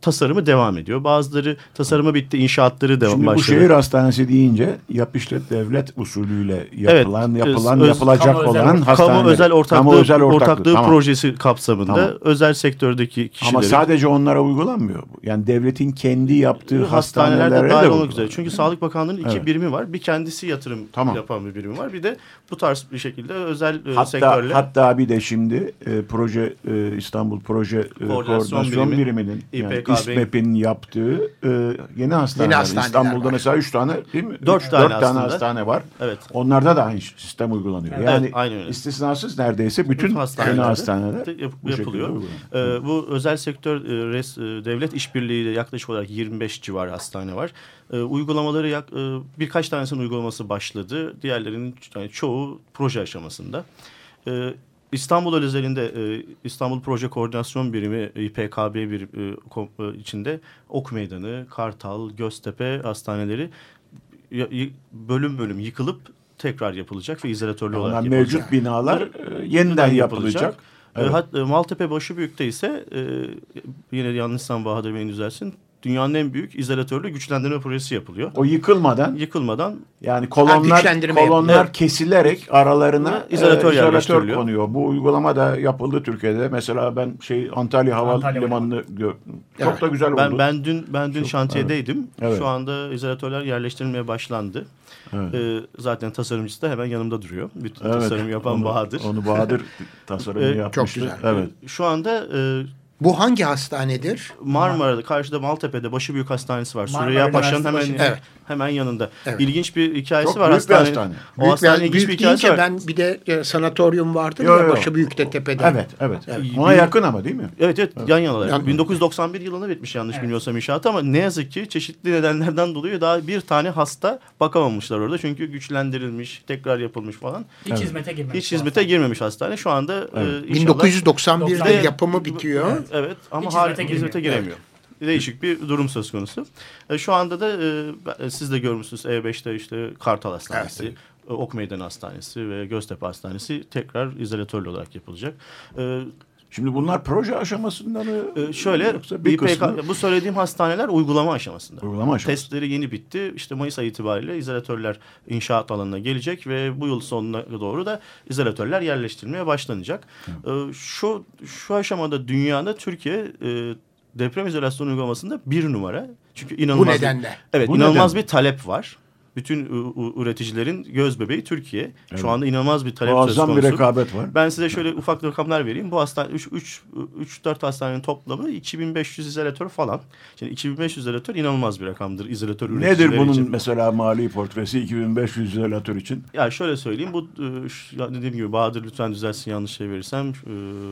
tasarımı devam ediyor. Bazıları tasarımı bitti, inşaatları devam Şimdi başladı. bu şehir hastanesi deyince yap işlet devlet usulüyle yapılan, evet, yapılan, öz, yapılacak kamu olan özel, hastane. Kamu özel ortaklığı, kamu özel ortaklığı, ortaklığı tamam. projesi kapsamında tamam. özel sektördeki kişilerin. Ama sadece onlara uygulanmıyor bu. Yani devletin kendi yaptığı hastanelerde, hastanelerde dahil olmak üzere. Çünkü Sağlık Bakanlığı'nın iki evet. birimi var. Bir kendisi yatırım tamam. yapan bir birimi var. Bir de bu tarz bir şekilde özel e, hatta, sektörle. Hatta bir de şimdi e, proje e, İstanbul Proje e, Koordinasyon, Koordinasyon Birimi, Biriminin yani İSMEP'in yaptığı e, yeni hastaneler. Yeni hastaneler İstanbul'da var. mesela üç tane değil mi? Dört, üç, tane, dört tane hastane var. Evet. Onlarda da aynı sistem uygulanıyor. Evet, yani aynı öyle. istisnasız neredeyse bütün, bütün hastaneler, hastaneler yap, yapılıyor. Ee, bu özel sektör e, res, e, devlet işbirliğiyle yaklaşık olarak 25 civar hastane var. E, uygulamaları yak, e, birkaç tanesinin uygulaması başladı. Diğerlerinin yani çoğu proje aşamasında. E, İstanbul özelinde e, İstanbul Proje Koordinasyon Birimi İPKB bir e, kom, e, içinde Ok Meydanı, Kartal, Göztepe hastaneleri bölüm bölüm yıkılıp tekrar yapılacak ve izolatörlü olarak yapılacak. Mevcut binalar e, yeniden yapılacak. yapılacak. Evet. E, hat, e, Maltepe Başıbüyük'te ise e, yine yanlışsam Bahadır Bey'in düzelsin dünyanın en büyük izolatörlü güçlendirme projesi yapılıyor. O yıkılmadan Yıkılmadan yani kolonlar kolonlar yapılıyor. kesilerek aralarına izolatör e, yerleştiriliyor. konuyor. Bu uygulama da yapıldı Türkiye'de. Mesela ben şey Antalya Havalimanı'nı gördüm. Çok Evet. da güzel oldu. ben ben dün ben dün şantiyedeydim. Evet. Şu anda izolatörler yerleştirilmeye başlandı. Evet. Ee, zaten tasarımcısı da hemen yanımda duruyor. Bütün Evet, tasarım yapan onu- Bahadır. Onu Bahadır tasarımını Evet, yapmıştı. çok güzel. Evet. Şu anda e, Bu hangi hastanedir? Marmara'da karşıda Maltepe'de Başıbüyük Hastanesi var. Süreyya Paşa'nın hemen. Evet. Hemen yanında. Evet. İlginç bir hikayesi Çok var büyük bir hastanenin. hastane. O Büyük, hastanenin ben, ilginç büyük bir hikayesi var. ben bir de e, sanatoryum vardır Yo, ya. Başı Büyüktepe'de. Evet, evet. Evet. Ona yakın ama değil mi? Evet evet yan yanalar. Yan- 1991 yılında bitmiş yanlış bilmiyorsam inşaat ama ne yazık ki çeşitli nedenlerden dolayı daha bir tane hasta bakamamışlar orada. Çünkü güçlendirilmiş, tekrar yapılmış falan. Hiç hizmete girmemiş. Hiç hizmete girmemiş hastane. Şu anda e, inşallah... 1991'de Evet. yapımı bitiyor. Evet ama Hiç hala hizmete giremiyor. Değişik bir durum söz konusu. E, şu anda da e, ben- siz de görmüşsünüz E5'te işte Kartal Hastanesi, e, Ok Meydanı Hastanesi ve Göztepe Hastanesi tekrar izolatörlü olarak yapılacak. E, Şimdi bunlar proje aşamasında mı? e, şöyle Yoksa bir İPK kısmı bu söylediğim hastaneler uygulama aşamasında. uygulama aşaması. Testleri yeni bitti. İşte Mayıs ayı itibariyle izolatörler inşaat alanına gelecek ve bu yıl sonuna doğru da izolatörler yerleştirilmeye başlanacak. Ee, şu şu aşamada dünyada Türkiye e, deprem izolasyon uygulamasında bir numara. Çünkü Bu inanılmaz bir- nedenle. evet Bu inanılmaz nedenle. bir talep var. Bütün üreticilerin göz bebeği Türkiye. Evet. Şu anda inanılmaz bir talep söz Muazzam bir konusu. rekabet var. Ben size şöyle ufak rakamlar vereyim. Bu hastane 3 3 3 4 hastanenin toplamı 2500 izolatör falan. Şimdi 2500 izolatör inanılmaz bir rakamdır izolatör Nedir üreticileri bunun için. mesela mali portresi 2500 izolatör için? Ya şöyle söyleyeyim bu e, dediğim gibi Bahadır lütfen düzelsin yanlış şey verirsem e,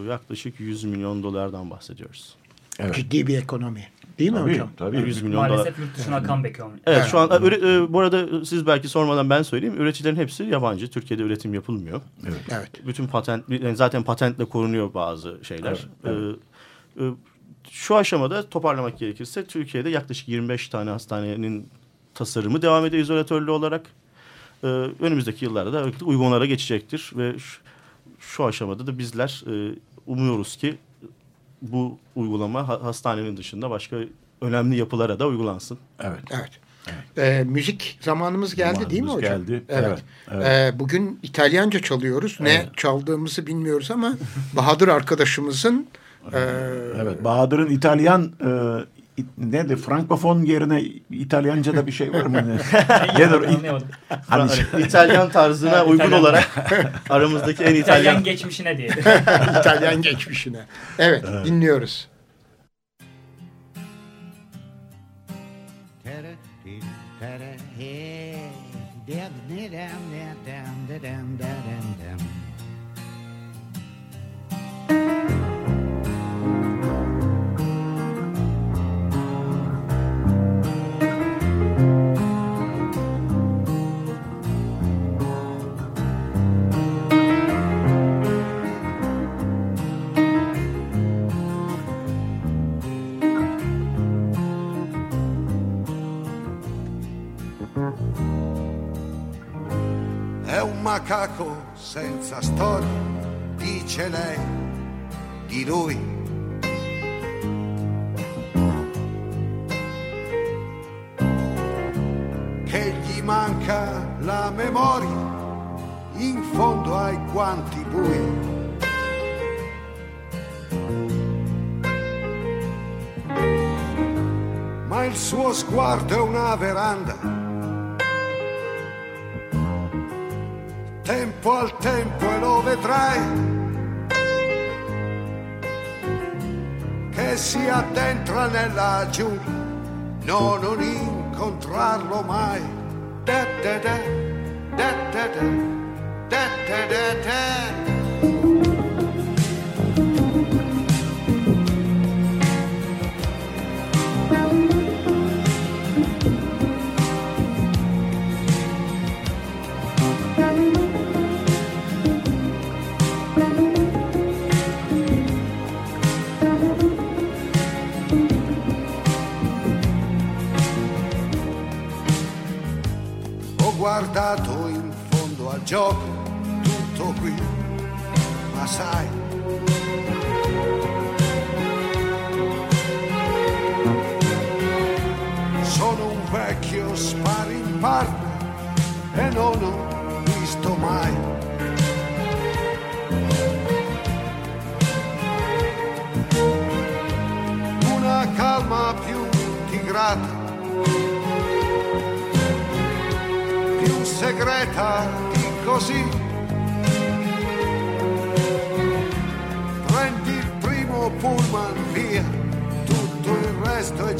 yaklaşık 100 milyon dolardan bahsediyoruz. Evet. Ciddi bir ekonomi. Değil mi Tabii, hocam? tabii. 100 milyon dolar. Maalesef yurt dışına akan bekliyor. Evet, Evet. şu an e, e, bu arada siz belki sormadan ben söyleyeyim. Üreticilerin hepsi yabancı. Türkiye'de üretim yapılmıyor. Evet. Evet. Bütün patent yani zaten patentle korunuyor bazı şeyler. Evet, Ee, e, şu aşamada toparlamak gerekirse Türkiye'de yaklaşık 25 tane hastanenin tasarımı devam ediyor izolatörlü olarak. Ee, önümüzdeki yıllarda da uygulamalara geçecektir ve şu, şu aşamada da bizler e, umuyoruz ki bu uygulama ha- hastanenin dışında başka önemli yapılara da uygulansın. Evet. Evet. Ee, müzik zamanımız geldi değil mi Zamanımız hocam? geldi. Evet. Evet, evet. Ee, bugün İtalyanca çalıyoruz. Ne çaldığımızı bilmiyoruz ama Bahadır arkadaşımızın (laughs) e, Evet. Bahadır'ın İtalyan e, nedir? Frankofon yerine İtalyanca'da bir şey var mı? (laughs) nedir? Hani Hani İtalyan tarzına uygun İtalyan. olarak (laughs) aramızdaki en İtalyan İtalyan geçmişine diye. İtalyan geçmişine. Evet, dinliyoruz. Macaco senza storia, dice lei di lui. Che gli manca la memoria in fondo ai guanti bui. Ma il suo sguardo è una veranda tempo al tempo e lo vedrai. Che si addentra nella giungla no non incontrarlo mai. Da da da da da da da da da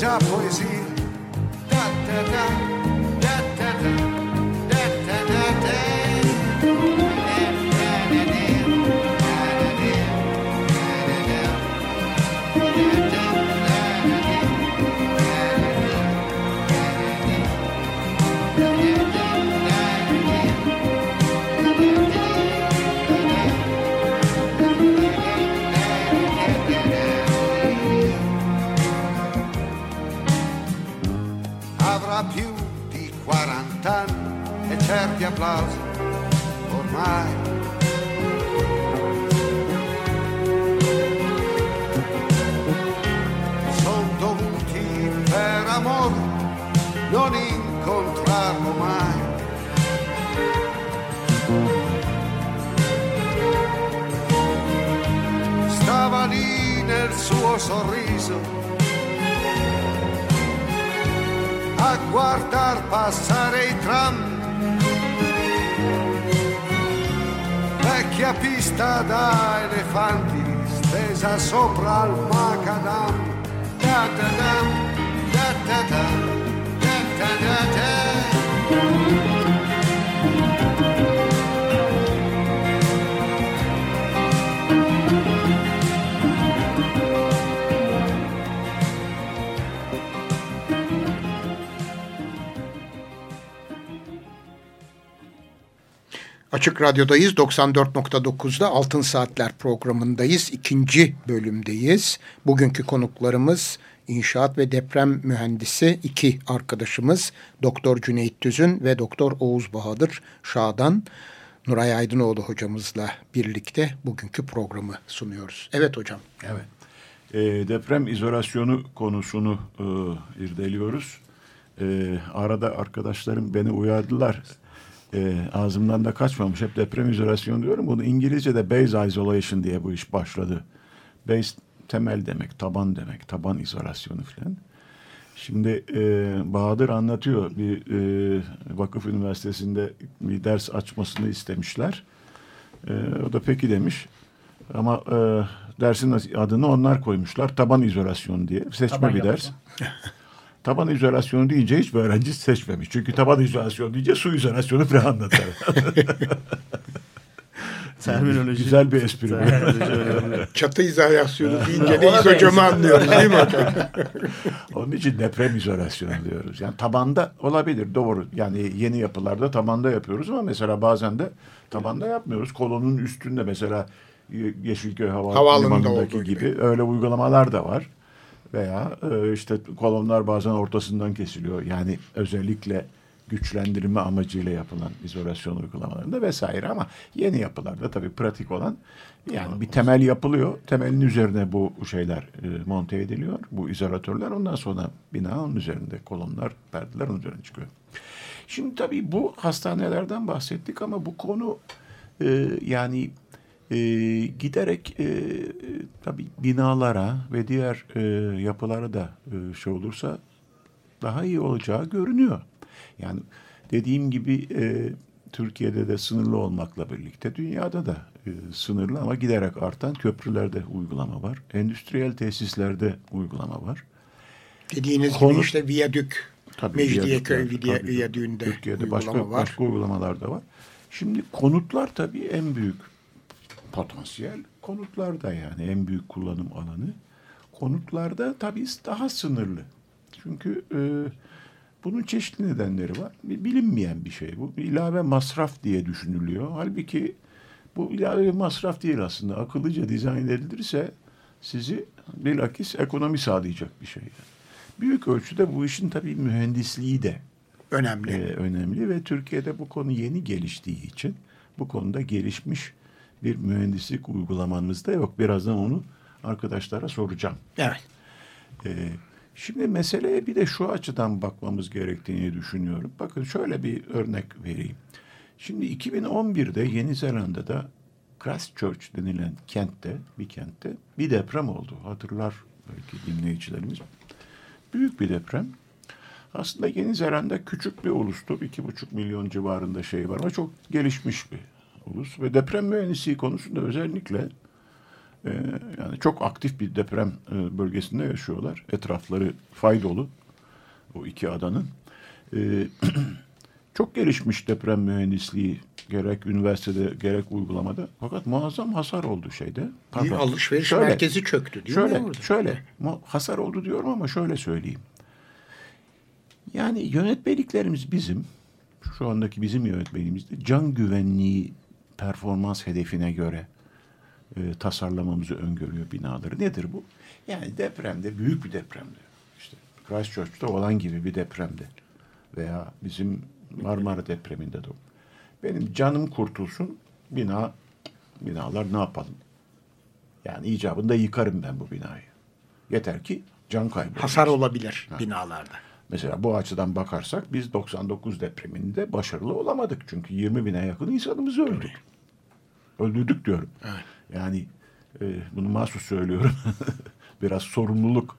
de poesia. Certi applausi ormai. Sono dovuti per amore non incontrarlo mai. Stava lì nel suo sorriso a guardar passare i tram. Vecchia pista da elefanti stesa sopra il macadam. Da da dam, da da dam, da da da da. Açık Radyo'dayız. 94.9'da Altın Saatler programındayız. İkinci bölümdeyiz. Bugünkü konuklarımız inşaat ve deprem mühendisi iki arkadaşımız Doktor Cüneyt Düzün ve Doktor Oğuz Bahadır Şah'dan Nuray Aydınoğlu hocamızla birlikte bugünkü programı sunuyoruz. Evet hocam. Evet. E, deprem izolasyonu konusunu e, irdeliyoruz. E, arada arkadaşlarım beni uyardılar. E, ağzımdan da kaçmamış. Hep deprem izolasyonu diyorum. Bunu İngilizce'de base isolation diye bu iş başladı. Base temel demek, taban demek, taban izolasyonu falan. Şimdi e, Bahadır anlatıyor bir e, vakıf üniversitesinde bir ders açmasını istemişler. E, o da peki demiş. Ama e, dersin adını onlar koymuşlar. Taban izolasyonu diye. Seçme Taban bir ders. (laughs) taban izolasyonu deyince hiçbir öğrenci seçmemiş. Çünkü taban izolasyonu deyince su izolasyonu falan anlatır. (laughs) Terminoloji. Güzel bir espri. (laughs) Çatı izolasyonu deyince de izocamı anlıyoruz değil mi hocam? (laughs) Onun için deprem izolasyonu diyoruz. Yani tabanda olabilir doğru. Yani yeni yapılarda tabanda yapıyoruz ama mesela bazen de tabanda yapmıyoruz. Kolonun üstünde mesela Ye- Yeşilköy Hava Havaalanında Limanı'ndaki olduğu gibi. gibi. öyle uygulamalar da var. Veya e, işte kolonlar bazen ortasından kesiliyor. Yani özellikle güçlendirme amacıyla yapılan izolasyon uygulamalarında vesaire ama yeni yapılarda tabii pratik olan yani bir temel yapılıyor. Temelin üzerine bu şeyler e, monte ediliyor. Bu izolatörler ondan sonra bina onun üzerinde kolonlar, perdeler onun üzerine çıkıyor. Şimdi tabii bu hastanelerden bahsettik ama bu konu e, yani e, giderek e, tabii binalara ve diğer e, yapılara da e, şey olursa daha iyi olacağı görünüyor. Yani dediğim gibi e, Türkiye'de de sınırlı olmakla birlikte dünyada da e, sınırlı ama giderek artan köprülerde uygulama var. Endüstriyel tesislerde uygulama var. Dediğiniz Konu- gibi işte viyadük, Tabii Mecidiyeköy viyadüğünde Türkiye'de uygulama başka, var. başka uygulamalar da var. Şimdi konutlar tabii en büyük potansiyel konutlar da yani en büyük kullanım alanı. Konutlarda tabii daha sınırlı. Çünkü e, bunun çeşitli nedenleri var. Bilinmeyen bir şey bu. Bir ilave masraf diye düşünülüyor. Halbuki bu ilave masraf değil aslında. Akıllıca dizayn edilirse sizi bilakis ekonomi sağlayacak bir şey. Büyük ölçüde bu işin tabii mühendisliği de Önemli. e, önemli ve Türkiye'de bu konu yeni geliştiği için bu konuda gelişmiş bir mühendislik uygulamamız da yok. Birazdan onu arkadaşlara soracağım. Evet. E, Şimdi meseleye bir de şu açıdan bakmamız gerektiğini düşünüyorum. Bakın şöyle bir örnek vereyim. Şimdi 2011'de Yeni Zelanda'da Christchurch denilen kentte, bir kentte bir deprem oldu. Hatırlar belki dinleyicilerimiz. Büyük bir deprem. Aslında Yeni Zelanda küçük bir iki buçuk milyon civarında şey var ama çok gelişmiş bir ulus. Ve deprem mühendisliği konusunda özellikle e, yani çok aktif bir deprem e, bölgesinde yaşıyorlar. Etrafları fay dolu o iki adanın. E, (clears throat) çok gelişmiş deprem mühendisliği gerek üniversitede gerek uygulamada. Fakat muazzam hasar oldu şeyde. Bir alışveriş şöyle, merkezi çöktü değil şöyle, mi orada? Şöyle hasar oldu diyorum ama şöyle söyleyeyim. Yani yönetmeliklerimiz bizim, şu andaki bizim yönetmeliğimizde can güvenliği performans hedefine göre e, tasarlamamızı öngörüyor binaları. Nedir bu? Yani depremde, büyük bir depremde, işte Christchurch'ta olan gibi bir depremde veya bizim Marmara depreminde de benim canım kurtulsun bina binalar ne yapalım? Yani icabında yıkarım ben bu binayı. Yeter ki can kaybı. Hasar olabilir ha. binalarda. Mesela bu açıdan bakarsak biz 99 depreminde başarılı olamadık. Çünkü 20 bine yakın insanımız. Evet. Öldürdük diyorum. Evet. Yani e, bunu mahsus söylüyorum. (laughs) Biraz sorumluluk.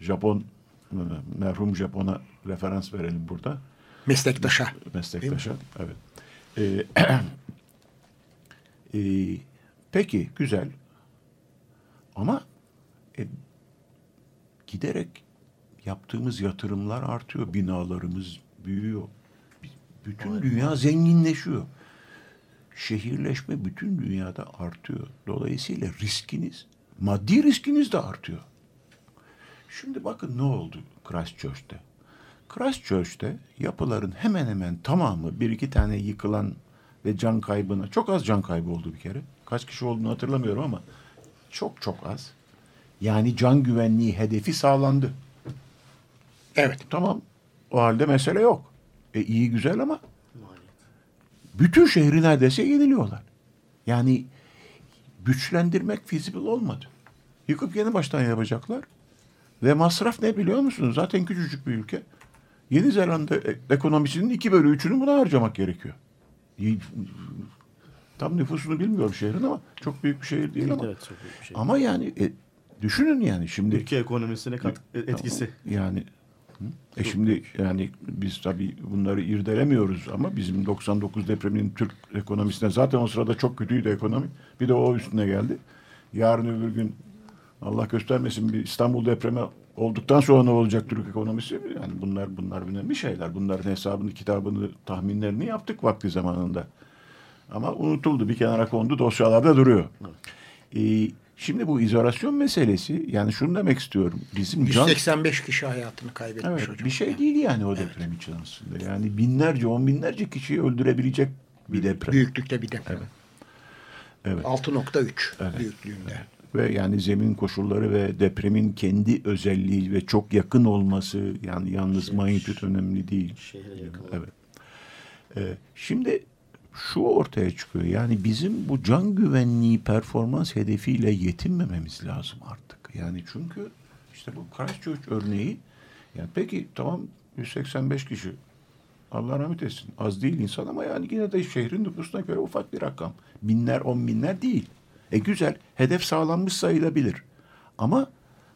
Japon e, merhum Japon'a referans verelim burada. Meslektaşa. Meslektaşa. Evet. Ee, (clears throat) e, peki güzel. Ama e, giderek yaptığımız yatırımlar artıyor. Binalarımız büyüyor. Bütün dünya zenginleşiyor. Şehirleşme bütün dünyada artıyor. Dolayısıyla riskiniz, maddi riskiniz de artıyor. Şimdi bakın ne oldu Christchurch'te. Christchurch'te yapıların hemen hemen tamamı bir iki tane yıkılan ve can kaybına çok az can kaybı oldu bir kere. Kaç kişi olduğunu hatırlamıyorum ama çok çok az. Yani can güvenliği hedefi sağlandı. Evet. Tamam. O halde mesele yok. E iyi güzel ama bütün şehri neredeyse yeniliyorlar. Yani güçlendirmek fizibil olmadı. Yıkıp yeni baştan yapacaklar. Ve masraf ne biliyor musunuz? Zaten küçücük bir ülke. Yeni Zelanda e, ekonomisinin iki bölü üçünü buna harcamak gerekiyor. Tam nüfusunu bilmiyorum şehrin ama çok büyük bir şehir değil ama. Evet, çok büyük bir şehir. Ama yani e, düşünün yani şimdi. Ülke ekonomisine kat, etkisi. Yani e şimdi yani biz tabii bunları irdelemiyoruz ama bizim 99 depreminin Türk ekonomisine zaten o sırada çok kötüydü ekonomi. Bir de o üstüne geldi. Yarın öbür gün Allah göstermesin bir İstanbul depremi olduktan sonra ne olacak Türk ekonomisi? Yani bunlar bunlar önemli şeyler. Bunların hesabını, kitabını, tahminlerini yaptık vakti zamanında. Ama unutuldu, bir kenara kondu, dosyalarda duruyor. Ee, şimdi bu izolasyon meselesi, yani şunu demek istiyorum. Bizim 185 can... kişi hayatını kaybetmiş evet, hocam. Bir şey değil yani o deprem evet. için aslında. Yani binlerce, on binlerce kişiyi öldürebilecek bir deprem. Büyüklükte bir deprem. Evet. Evet. 6.3 evet. büyüklüğünde. Evet ve yani zemin koşulları ve depremin kendi özelliği ve çok yakın olması yani yalnız Şehir, magnitüt önemli değil. Evet. Ee, şimdi şu ortaya çıkıyor. Yani bizim bu can güvenliği performans hedefiyle yetinmememiz lazım artık. Yani çünkü işte bu Christchurch örneği yani peki tamam 185 kişi Allah rahmet etsin. Az değil insan ama yani yine de şehrin nüfusuna göre ufak bir rakam. Binler, on binler değil. E güzel, hedef sağlanmış sayılabilir. Ama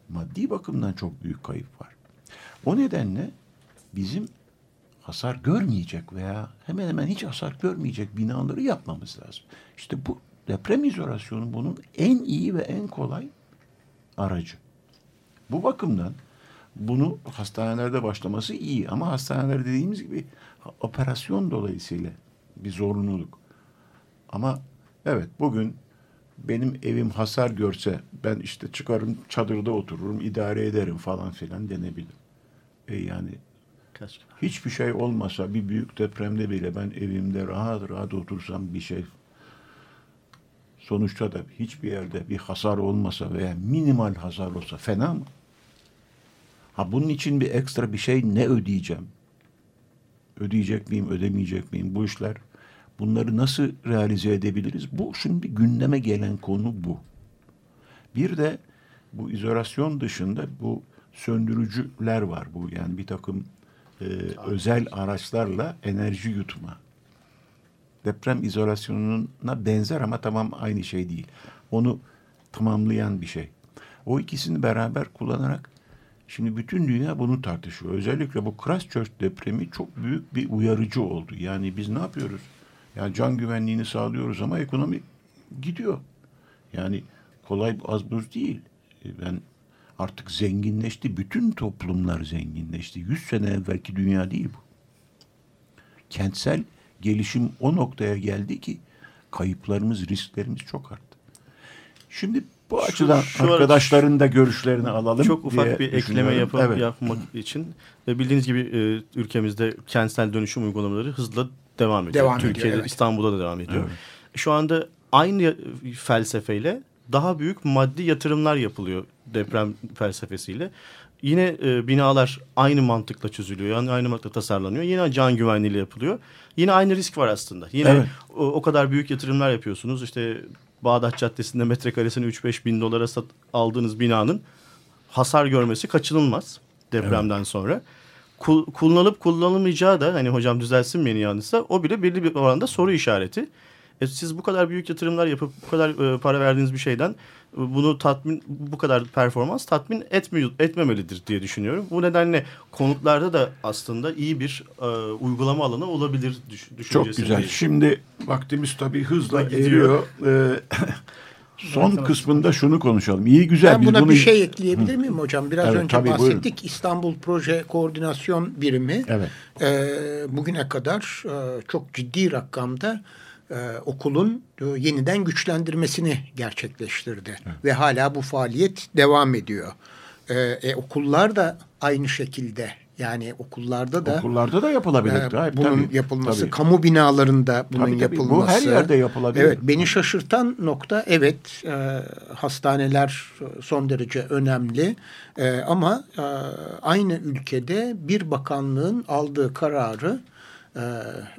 maddi bakımdan çok büyük kayıp var. O nedenle bizim hasar görmeyecek veya hemen hemen hiç hasar görmeyecek binaları yapmamız lazım. İşte bu deprem izolasyonu bunun en iyi ve en kolay aracı. Bu bakımdan bunu hastanelerde başlaması iyi ama hastaneler dediğimiz gibi operasyon dolayısıyla bir zorunluluk. Ama evet bugün benim evim hasar görse ben işte çıkarım çadırda otururum idare ederim falan filan denebilir. E yani hiçbir şey olmasa bir büyük depremde bile ben evimde rahat rahat otursam bir şey sonuçta da hiçbir yerde bir hasar olmasa veya minimal hasar olsa fena mı? Ha bunun için bir ekstra bir şey ne ödeyeceğim? Ödeyecek miyim, ödemeyecek miyim? Bu işler Bunları nasıl realize edebiliriz? Bu şimdi gündeme gelen konu bu. Bir de bu izolasyon dışında bu söndürücüler var bu. Yani bir takım e, özel araçlarla enerji yutma. Deprem izolasyonuna benzer ama tamam aynı şey değil. Onu tamamlayan bir şey. O ikisini beraber kullanarak şimdi bütün dünya bunu tartışıyor. Özellikle bu Christchurch depremi çok büyük bir uyarıcı oldu. Yani biz ne yapıyoruz? Yani can güvenliğini sağlıyoruz ama ekonomi gidiyor. Yani kolay az buz değil. Ben artık zenginleşti. Bütün toplumlar zenginleşti. Yüz sene evvelki dünya değil bu. Kentsel gelişim o noktaya geldi ki kayıplarımız, risklerimiz çok arttı. Şimdi bu şu, açıdan şu arkadaşların da görüşlerini alalım. Çok ufak bir ekleme yap evet. yapmak için. Bildiğiniz gibi e, ülkemizde kentsel dönüşüm uygulamaları hızla devam ediyor. Devam Türkiye'de, ediyor, evet. İstanbul'da da devam ediyor. Evet. Şu anda aynı felsefeyle daha büyük maddi yatırımlar yapılıyor deprem felsefesiyle. Yine e, binalar aynı mantıkla çözülüyor. Yani aynı mantıkla tasarlanıyor. Yine can güvenliğiyle yapılıyor. Yine aynı risk var aslında. Yine evet. o, o kadar büyük yatırımlar yapıyorsunuz. İşte Bağdat Caddesi'nde metrekaresini 3-5 bin dolara sat, aldığınız binanın hasar görmesi kaçınılmaz depremden evet. sonra. Kul, kullanılıp kullanılmayacağı da hani hocam düzelsin beni yanlışsa o bile belli bir oranda soru işareti. E, siz bu kadar büyük yatırımlar yapıp bu kadar e, para verdiğiniz bir şeyden e, bunu tatmin bu kadar performans tatmin etmiyor etmemelidir diye düşünüyorum. Bu nedenle konutlarda da aslında iyi bir e, uygulama alanı olabilir düş, Çok güzel. Şimdi vaktimiz tabii hızla gidiyor. Ee, (laughs) son kısmında şunu konuşalım. İyi güzel. Ben buna bunu... bir şey ekleyebilir miyim hocam? Biraz evet, önce tabii, bahsettik. Buyurun. İstanbul Proje Koordinasyon Birimi evet. e, bugüne kadar e, çok ciddi rakamda e, okulun e, yeniden güçlendirmesini gerçekleştirdi. Evet. Ve hala bu faaliyet devam ediyor. E, e, okullar da aynı şekilde yani okullarda da okullarda da yapılabilir. E, bunun tabii, yapılması, tabii. kamu binalarında bunun tabii, tabii. yapılması. Bu her yerde yapılabilir. Evet, beni şaşırtan nokta evet e, hastaneler son derece önemli e, ama e, aynı ülkede bir bakanlığın aldığı kararı e,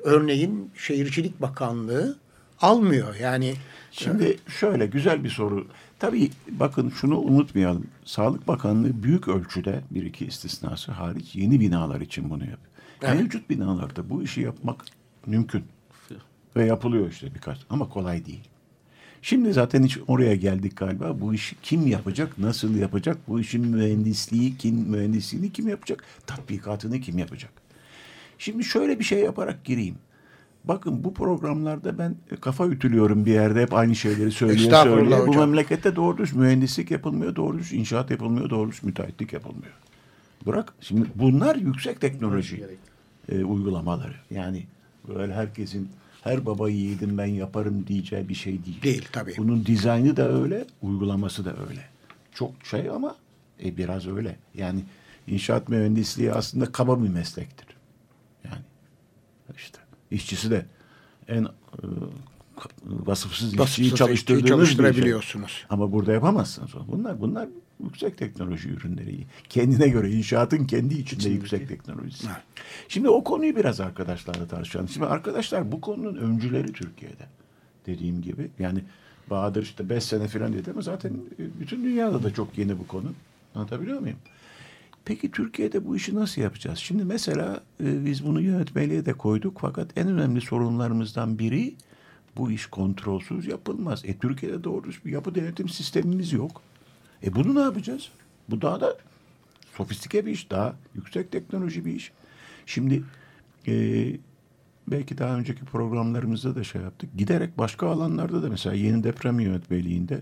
örneğin Şehircilik Bakanlığı almıyor. Yani Şimdi e, şöyle güzel bir soru. Tabii bakın şunu unutmayalım. Sağlık Bakanlığı büyük ölçüde bir iki istisnası hariç yeni binalar için bunu yapıyor. Evet. Mevcut binalarda bu işi yapmak mümkün. Ve yapılıyor işte birkaç ama kolay değil. Şimdi zaten hiç oraya geldik galiba. Bu işi kim yapacak, nasıl yapacak? Bu işin mühendisliği kim, mühendisliğini kim yapacak? Tatbikatını kim yapacak? Şimdi şöyle bir şey yaparak gireyim. Bakın bu programlarda ben kafa ütülüyorum bir yerde hep aynı şeyleri söylüyor söylüyor. Bu memlekette doğru düz mühendislik yapılmıyor, doğru düz inşaat yapılmıyor, doğru düz müteahhitlik yapılmıyor. Bırak şimdi bunlar yüksek teknoloji e, uygulamaları. Yani böyle herkesin her baba yiğidim ben yaparım diyeceği bir şey değil. Değil tabii. Bunun dizaynı da öyle, uygulaması da öyle. Çok şey ama e, biraz öyle. Yani inşaat mühendisliği aslında kaba bir meslektir. İşte işçisi de en e, vasıfsız işçiyi çalıştırdığınız çalıştırabiliyorsunuz. Şey. Ama burada yapamazsınız. Bunlar bunlar yüksek teknoloji ürünleri. Kendine göre inşaatın kendi içinde İçindeki. yüksek teknolojisi. Evet. Şimdi o konuyu biraz arkadaşlarla tartışalım. Şimdi arkadaşlar bu konunun öncüleri Türkiye'de. Dediğim gibi yani Bahadır işte beş sene falan dedi ama zaten e, bütün dünyada da çok yeni bu konu. Anlatabiliyor muyum? Peki Türkiye'de bu işi nasıl yapacağız? Şimdi mesela e, biz bunu yönetmeliğe de koyduk fakat en önemli sorunlarımızdan biri bu iş kontrolsüz yapılmaz. E Türkiye'de doğru bir yapı denetim sistemimiz yok. E bunu ne yapacağız? Bu daha da sofistike bir iş, daha yüksek teknoloji bir iş. Şimdi e, belki daha önceki programlarımızda da şey yaptık. Giderek başka alanlarda da mesela yeni deprem yönetmeliğinde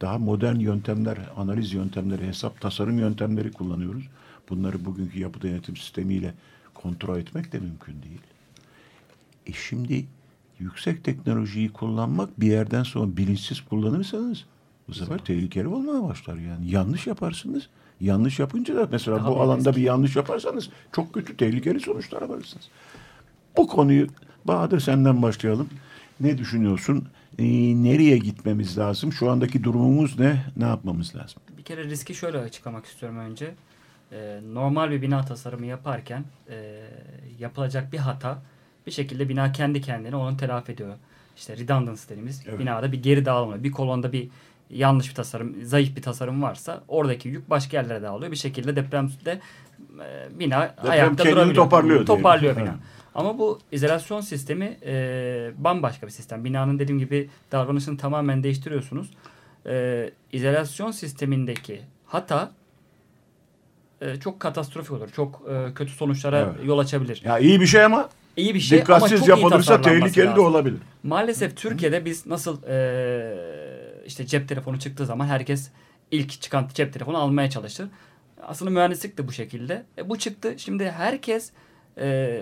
daha modern yöntemler, analiz yöntemleri, hesap tasarım yöntemleri kullanıyoruz. Bunları bugünkü yapı denetim sistemiyle kontrol etmek de mümkün değil. E şimdi yüksek teknolojiyi kullanmak bir yerden sonra bilinçsiz kullanırsanız bu sefer tehlikeli olmaya başlar yani. Yanlış yaparsınız. Yanlış yapınca da mesela Daha bu alanda eski. bir yanlış yaparsanız çok kötü tehlikeli sonuçlara varırsınız. Bu konuyu Bahadır senden başlayalım. Ne düşünüyorsun? Ee, nereye gitmemiz lazım? Şu andaki durumumuz ne? Ne yapmamız lazım? Bir kere riski şöyle açıklamak istiyorum önce e, normal bir bina tasarımı yaparken e, yapılacak bir hata bir şekilde bina kendi kendine onu telafi ediyor. İşte redundancy dediğimiz evet. binada bir geri dağılma, bir kolonda bir yanlış bir tasarım, zayıf bir tasarım varsa oradaki yük başka yerlere dağılıyor. Bir şekilde depremde e, bina Deprem ayakta durabiliyor. toparlıyor Toparlıyor diyelim. bina. Evet. Ama bu izolasyon sistemi e, bambaşka bir sistem. Binanın dediğim gibi davranışını tamamen değiştiriyorsunuz. E, izolasyon sistemindeki hata e, çok katastrofik olur. Çok e, kötü sonuçlara Evet. yol açabilir. Ya iyi bir şey ama İyi bir şey ama dikkatsiz çok iyi yapılırsa tehlikeli de lazım. olabilir. Maalesef Türkiye'de biz nasıl e, işte cep telefonu çıktığı zaman herkes ilk çıkan cep telefonu almaya çalışır. Aslında mühendislik de bu şekilde. E, bu çıktı. Şimdi herkes e,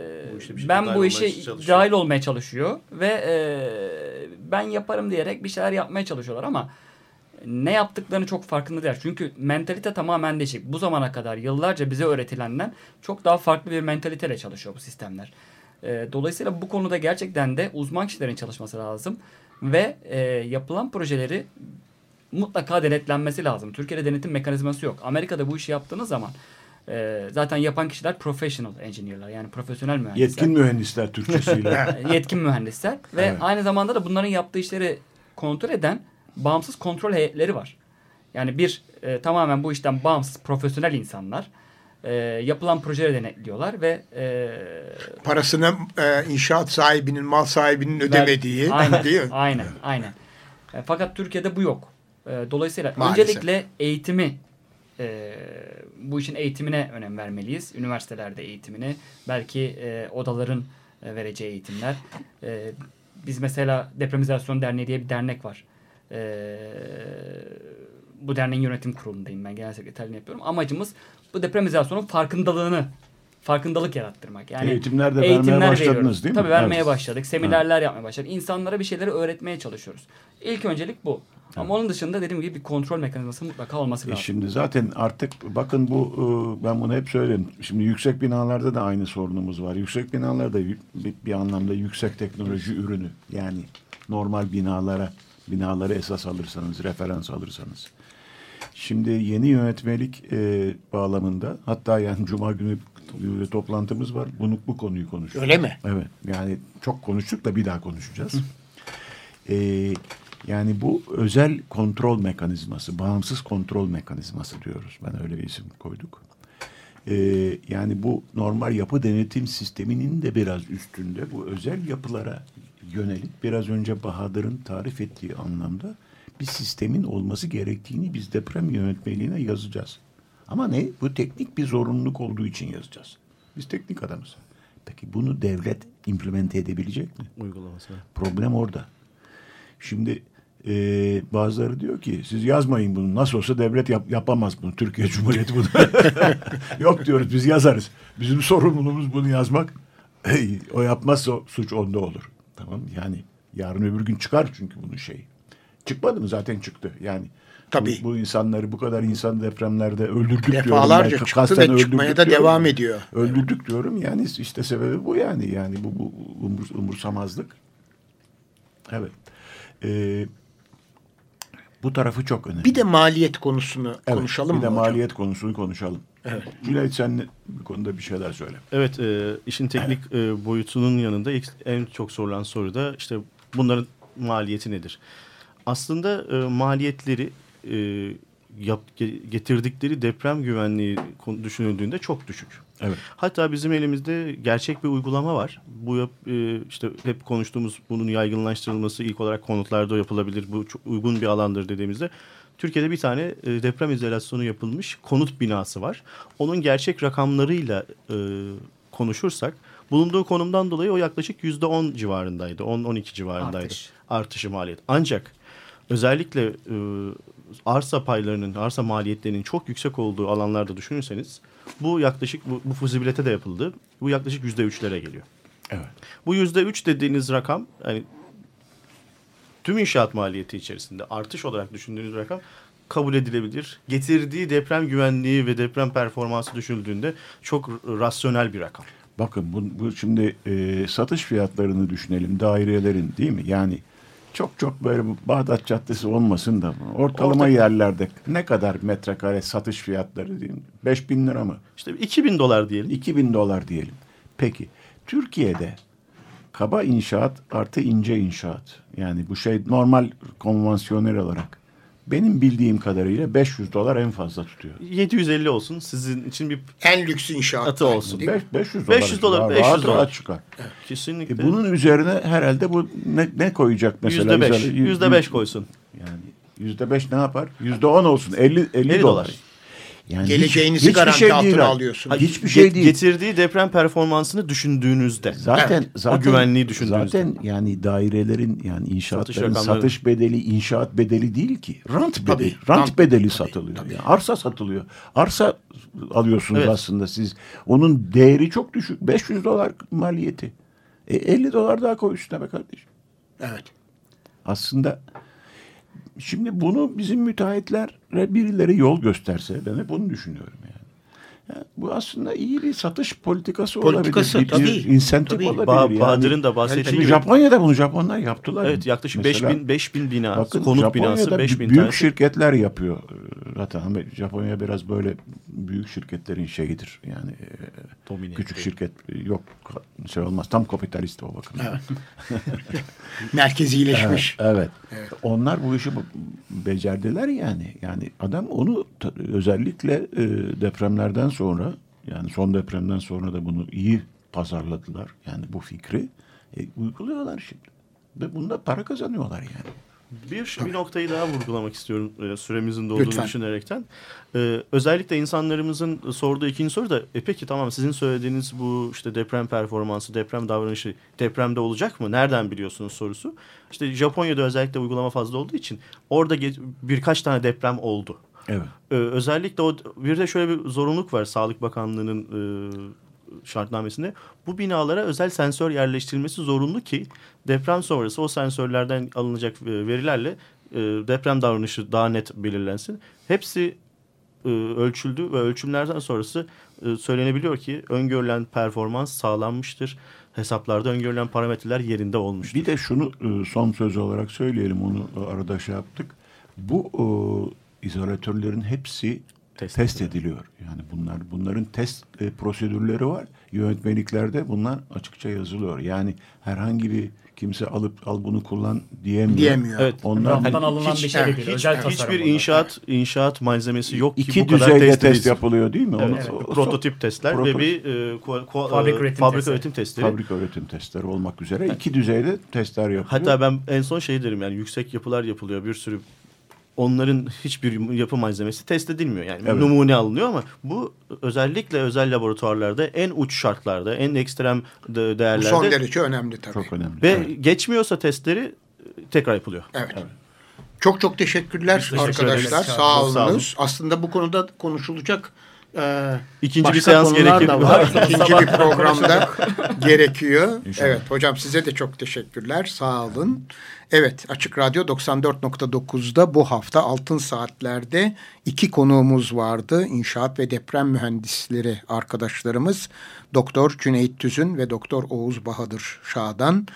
Bu ben bu işe dahil olmaya çalışıyor ve e, ben yaparım diyerek bir şeyler yapmaya çalışıyorlar ama ne yaptıklarını çok farkında değil. Çünkü mentalite tamamen değişik. Bu zamana kadar yıllarca bize öğretilenden çok daha farklı bir mentaliteyle çalışıyor bu sistemler. E, dolayısıyla bu konuda gerçekten de uzman kişilerin çalışması lazım ve e, yapılan projeleri mutlaka denetlenmesi lazım. Türkiye'de denetim mekanizması yok. Amerika'da bu işi yaptığınız zaman e, zaten yapan kişiler professional engineer'lar yani profesyonel mühendisler. Yetkin mühendisler Türkçesiyle. (laughs) Yetkin mühendisler ve Evet. aynı zamanda da bunların yaptığı işleri kontrol eden bağımsız kontrol heyetleri var. Yani bir e, tamamen bu işten bağımsız profesyonel insanlar e, yapılan projeleri denetliyorlar ve e, Parasını e, inşaat sahibinin, mal sahibinin ödemediği aynen, değil mi? Aynen, aynen. E, fakat Türkiye'de bu yok. E, dolayısıyla Maalesef. öncelikle eğitimi e, bu işin eğitimine önem vermeliyiz. Üniversitelerde eğitimini, belki e, odaların e, vereceği eğitimler. E, biz mesela Depremizasyon Derneği diye bir dernek var. E, bu derneğin yönetim kurulundayım ben. Genel sekreterliğini yapıyorum. Amacımız bu depremizasyonun farkındalığını farkındalık yarattırmak. Yani Eğitimler de vermeye başladınız veriyoruz. değil mi? Tabii vermeye Evet. başladık. Seminerler yapmaya başladık. İnsanlara bir şeyleri öğretmeye çalışıyoruz. İlk öncelik bu. Ama onun dışında dediğim gibi bir kontrol mekanizması mutlaka olması E lazım. şimdi zaten artık bakın bu e, ben bunu hep söylerim. Şimdi yüksek binalarda da aynı sorunumuz var. Yüksek binalar da yü- bir, bir anlamda yüksek teknoloji ürünü. Yani normal binalara binaları esas alırsanız, referans alırsanız. Şimdi yeni yönetmelik e, bağlamında hatta yani cuma günü e, toplantımız var. Bunu bu konuyu konuşuyoruz. Öyle mi? Evet. Yani çok konuştuk da bir daha konuşacağız. Ee, yani bu özel kontrol mekanizması, bağımsız kontrol mekanizması diyoruz. Ben öyle bir isim koyduk. Ee, yani bu normal yapı denetim sisteminin de biraz üstünde bu özel yapılara yönelik biraz önce Bahadır'ın tarif ettiği anlamda bir sistemin olması gerektiğini biz deprem yönetmeliğine yazacağız. Ama ne? Bu teknik bir zorunluluk olduğu için yazacağız. Biz teknik adamız. Peki bunu devlet implemente edebilecek mi? Uygulaması. Problem orada. Şimdi e, bazıları diyor ki siz yazmayın bunu. Nasıl olsa devlet yap- yapamaz bunu. Türkiye (laughs) Cumhuriyeti bunu. (laughs) Yok diyoruz biz yazarız. Bizim sorumluluğumuz bunu yazmak. (laughs) O yapmazsa suç onda olur. Tamam yani yarın öbür gün çıkar çünkü bunun şeyi. Çıkmadı mı zaten çıktı. Yani Tabii. Bu, bu insanları bu kadar insan depremlerde öldürdük diyorum. Defalarca çıktı Kasten ve çıkmaya da diyorum. devam ediyor. Öldürdük diyorum. Yani işte sebebi bu yani. Yani bu, bu umur- umursamazlık. Evet. Ee, bu tarafı çok önemli. Bir de maliyet konusunu Evet, konuşalım Bir de mı hocam? maliyet konusunu konuşalım. Evet. Cüneyt sen bu konuda bir şeyler söyle. Evet, e, işin teknik e, boyutunun yanında ilk- en çok sorulan soru da işte bunların maliyeti nedir? Aslında e, maliyetleri e, yap, ge- getirdikleri deprem güvenliği düşünüldüğünde çok düşük. Evet. Hatta bizim elimizde gerçek bir uygulama var. Bu e, işte hep konuştuğumuz bunun yaygınlaştırılması ilk olarak konutlarda yapılabilir. Bu çok uygun bir alandır dediğimizde Türkiye'de bir tane e, deprem izolasyonu yapılmış konut binası var. Onun gerçek rakamlarıyla e, konuşursak bulunduğu konumdan dolayı o yaklaşık yüzde on civarındaydı. 10-12 civarındaydı. Artış. Artışı maliyet. Ancak özellikle e, arsa paylarının, arsa maliyetlerinin çok yüksek olduğu alanlarda düşünürseniz bu yaklaşık bu, bu fizibilite de yapıldı. Bu yaklaşık yüzde üçlere geliyor. Evet. Bu yüzde üç dediğiniz rakam yani tüm inşaat maliyeti içerisinde artış olarak düşündüğünüz rakam kabul edilebilir. Getirdiği deprem güvenliği ve deprem performansı düşünüldüğünde çok rasyonel bir rakam. Bakın bu, bu şimdi e, satış fiyatlarını düşünelim dairelerin değil mi? Yani çok çok böyle Bağdat Caddesi olmasın da ortalama Orta- yerlerde ne kadar metrekare satış fiyatları diyeyim? 5 bin lira mı? İşte 2000 dolar diyelim. 2000 dolar diyelim. Peki Türkiye'de kaba inşaat artı ince inşaat yani bu şey normal konvansiyonel olarak benim bildiğim kadarıyla 500 dolar en fazla tutuyor. 750 olsun sizin için bir En lüks inşaat. Atı olsun. değil mi? 500 dolar. 500 dolar, rahat 500 rahat dolar. çıkar. kesinlikle. E bunun üzerine herhalde bu ne, ne koyacak mesela? yüzde beş, Mesela yüz- yüzde beş koysun. Yani yüzde beş ne yapar? Yüzde on olsun. 50, 50, 50 dolar. dolar. Yani Geleceğinizi hiçbir garanti şey altına değil ha. alıyorsunuz. Hiçbir şey Get- değil. Getirdiği deprem performansını düşündüğünüzde. Zaten Evet. zaten O güvenliği düşündüğünüzde. Zaten yani dairelerin yani inşaatların Satış satış, bedeli inşaat bedeli değil ki. Rant bedeli. Tabii, rant, rant bedeli bedeli, satılıyor. tabii. Yani arsa satılıyor. Arsa alıyorsunuz Evet. aslında siz. Onun değeri çok düşük. 500 dolar maliyeti. E, 50 dolar daha koy üstüne be kardeşim. Evet. Aslında şimdi bunu bizim müteahhitlere birileri yol gösterse ben hep bunu düşünüyorum yani. Ya bu aslında iyi bir satış politikası, Politikası, olabilir. Bir, bir tabii, insentif tabii. olabilir. Ba- yani. Bahadır'ın da bahsettiği Şimdi gibi. Japonya'da bunu Japonlar yaptılar. Evet yaklaşık Mesela 5000 5000 bina, bakın konut Japonya'da binası 5000 büyük tanesi. şirketler yapıyor. Ee, Zaten Japonya biraz böyle büyük şirketlerin şeyidir. Yani e, Domine küçük ediyor. şirket yok şey olmaz. Tam kapitalist o bakımdan. (laughs) Merkezileşmiş. Evet. Onlar bu işi bu- becerdiler yani. Yani adam onu özellikle e, depremlerden sonra yani son depremden sonra da bunu iyi pazarladılar. Yani bu fikri e, uyguluyorlar şimdi. Ve bunda para kazanıyorlar yani. Bir, bir noktayı daha vurgulamak istiyorum e, süremizin dolduğunu Lütfen. düşünerekten. E, özellikle insanlarımızın sorduğu ikinci soru da e, peki tamam sizin söylediğiniz bu işte deprem performansı, deprem davranışı depremde olacak mı? Nereden biliyorsunuz sorusu. İşte Japonya'da özellikle uygulama fazla olduğu için orada birkaç tane deprem oldu. Evet. Ee, özellikle o bir de şöyle bir zorunluluk var Sağlık Bakanlığı'nın e, şartnamesinde. Bu binalara özel sensör yerleştirilmesi zorunlu ki deprem sonrası o sensörlerden alınacak e, verilerle e, deprem davranışı daha net belirlensin. Hepsi e, ölçüldü ve ölçümlerden sonrası e, söylenebiliyor ki öngörülen performans sağlanmıştır. Hesaplarda öngörülen parametreler yerinde olmuştur. Bir de şunu e, son söz olarak söyleyelim onu arada şey yaptık. Bu e, izolatörlerin hepsi Test test, ediliyor. Yani bunlar bunların test e, prosedürleri var. Yönetmeliklerde bunlar açıkça yazılıyor. Yani herhangi bir kimse alıp al bunu kullan diyemiyor. Diyemiyor. Evet. Ondan Ranttan Hani alınan hiç- bir şey de evet, değil. hiç- Özel evet. tasarım Hiçbir bunlar. inşaat inşaat malzemesi yok ki iki bu kadar düzeyde test, test, yapılıyor değil mi? Evet, Onu- o- prototip testler ve proto- bir e, ko- ko- Fabrik e, üretim fabrika testleri. üretim testleri. fabrika üretim testleri olmak üzere iki düzeyde testler yapılıyor. Hatta ben en son şey derim yani yüksek yapılar yapılıyor bir sürü onların hiçbir yapı malzemesi test edilmiyor. Yani Evet. numune alınıyor ama bu özellikle özel laboratuvarlarda en uç şartlarda en ekstrem de- Bu değerlerde son derece önemli tabii. çok önemli. ve Evet. geçmiyorsa testleri e, tekrar yapılıyor. Evet. Çok çok teşekkürler teşekkür arkadaşlar. ederiz. Sağ Çok sağ olun. olunuz. Aslında bu konuda konuşulacak e, İkinci bir seans var. İkinci bir programda gerekiyor. Evet hocam size de çok teşekkürler. Sağ olun. Evet Açık Radyo 94.9'da bu hafta Altın Saatler'de iki konuğumuz vardı. İnşaat ve deprem mühendisleri arkadaşlarımız Doktor Cüneyt Tüzün ve Doktor Oğuz Bahadır Şah'dan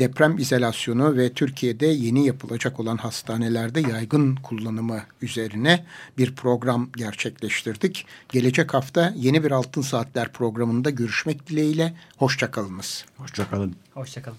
deprem izolasyonu ve Türkiye'de yeni yapılacak olan hastanelerde yaygın kullanımı üzerine bir program gerçekleştirdik. Gelecek hafta yeni bir Altın Saatler programında görüşmek dileğiyle. Hoşçakalınız. Hoşçakalın. Hoşçakalın.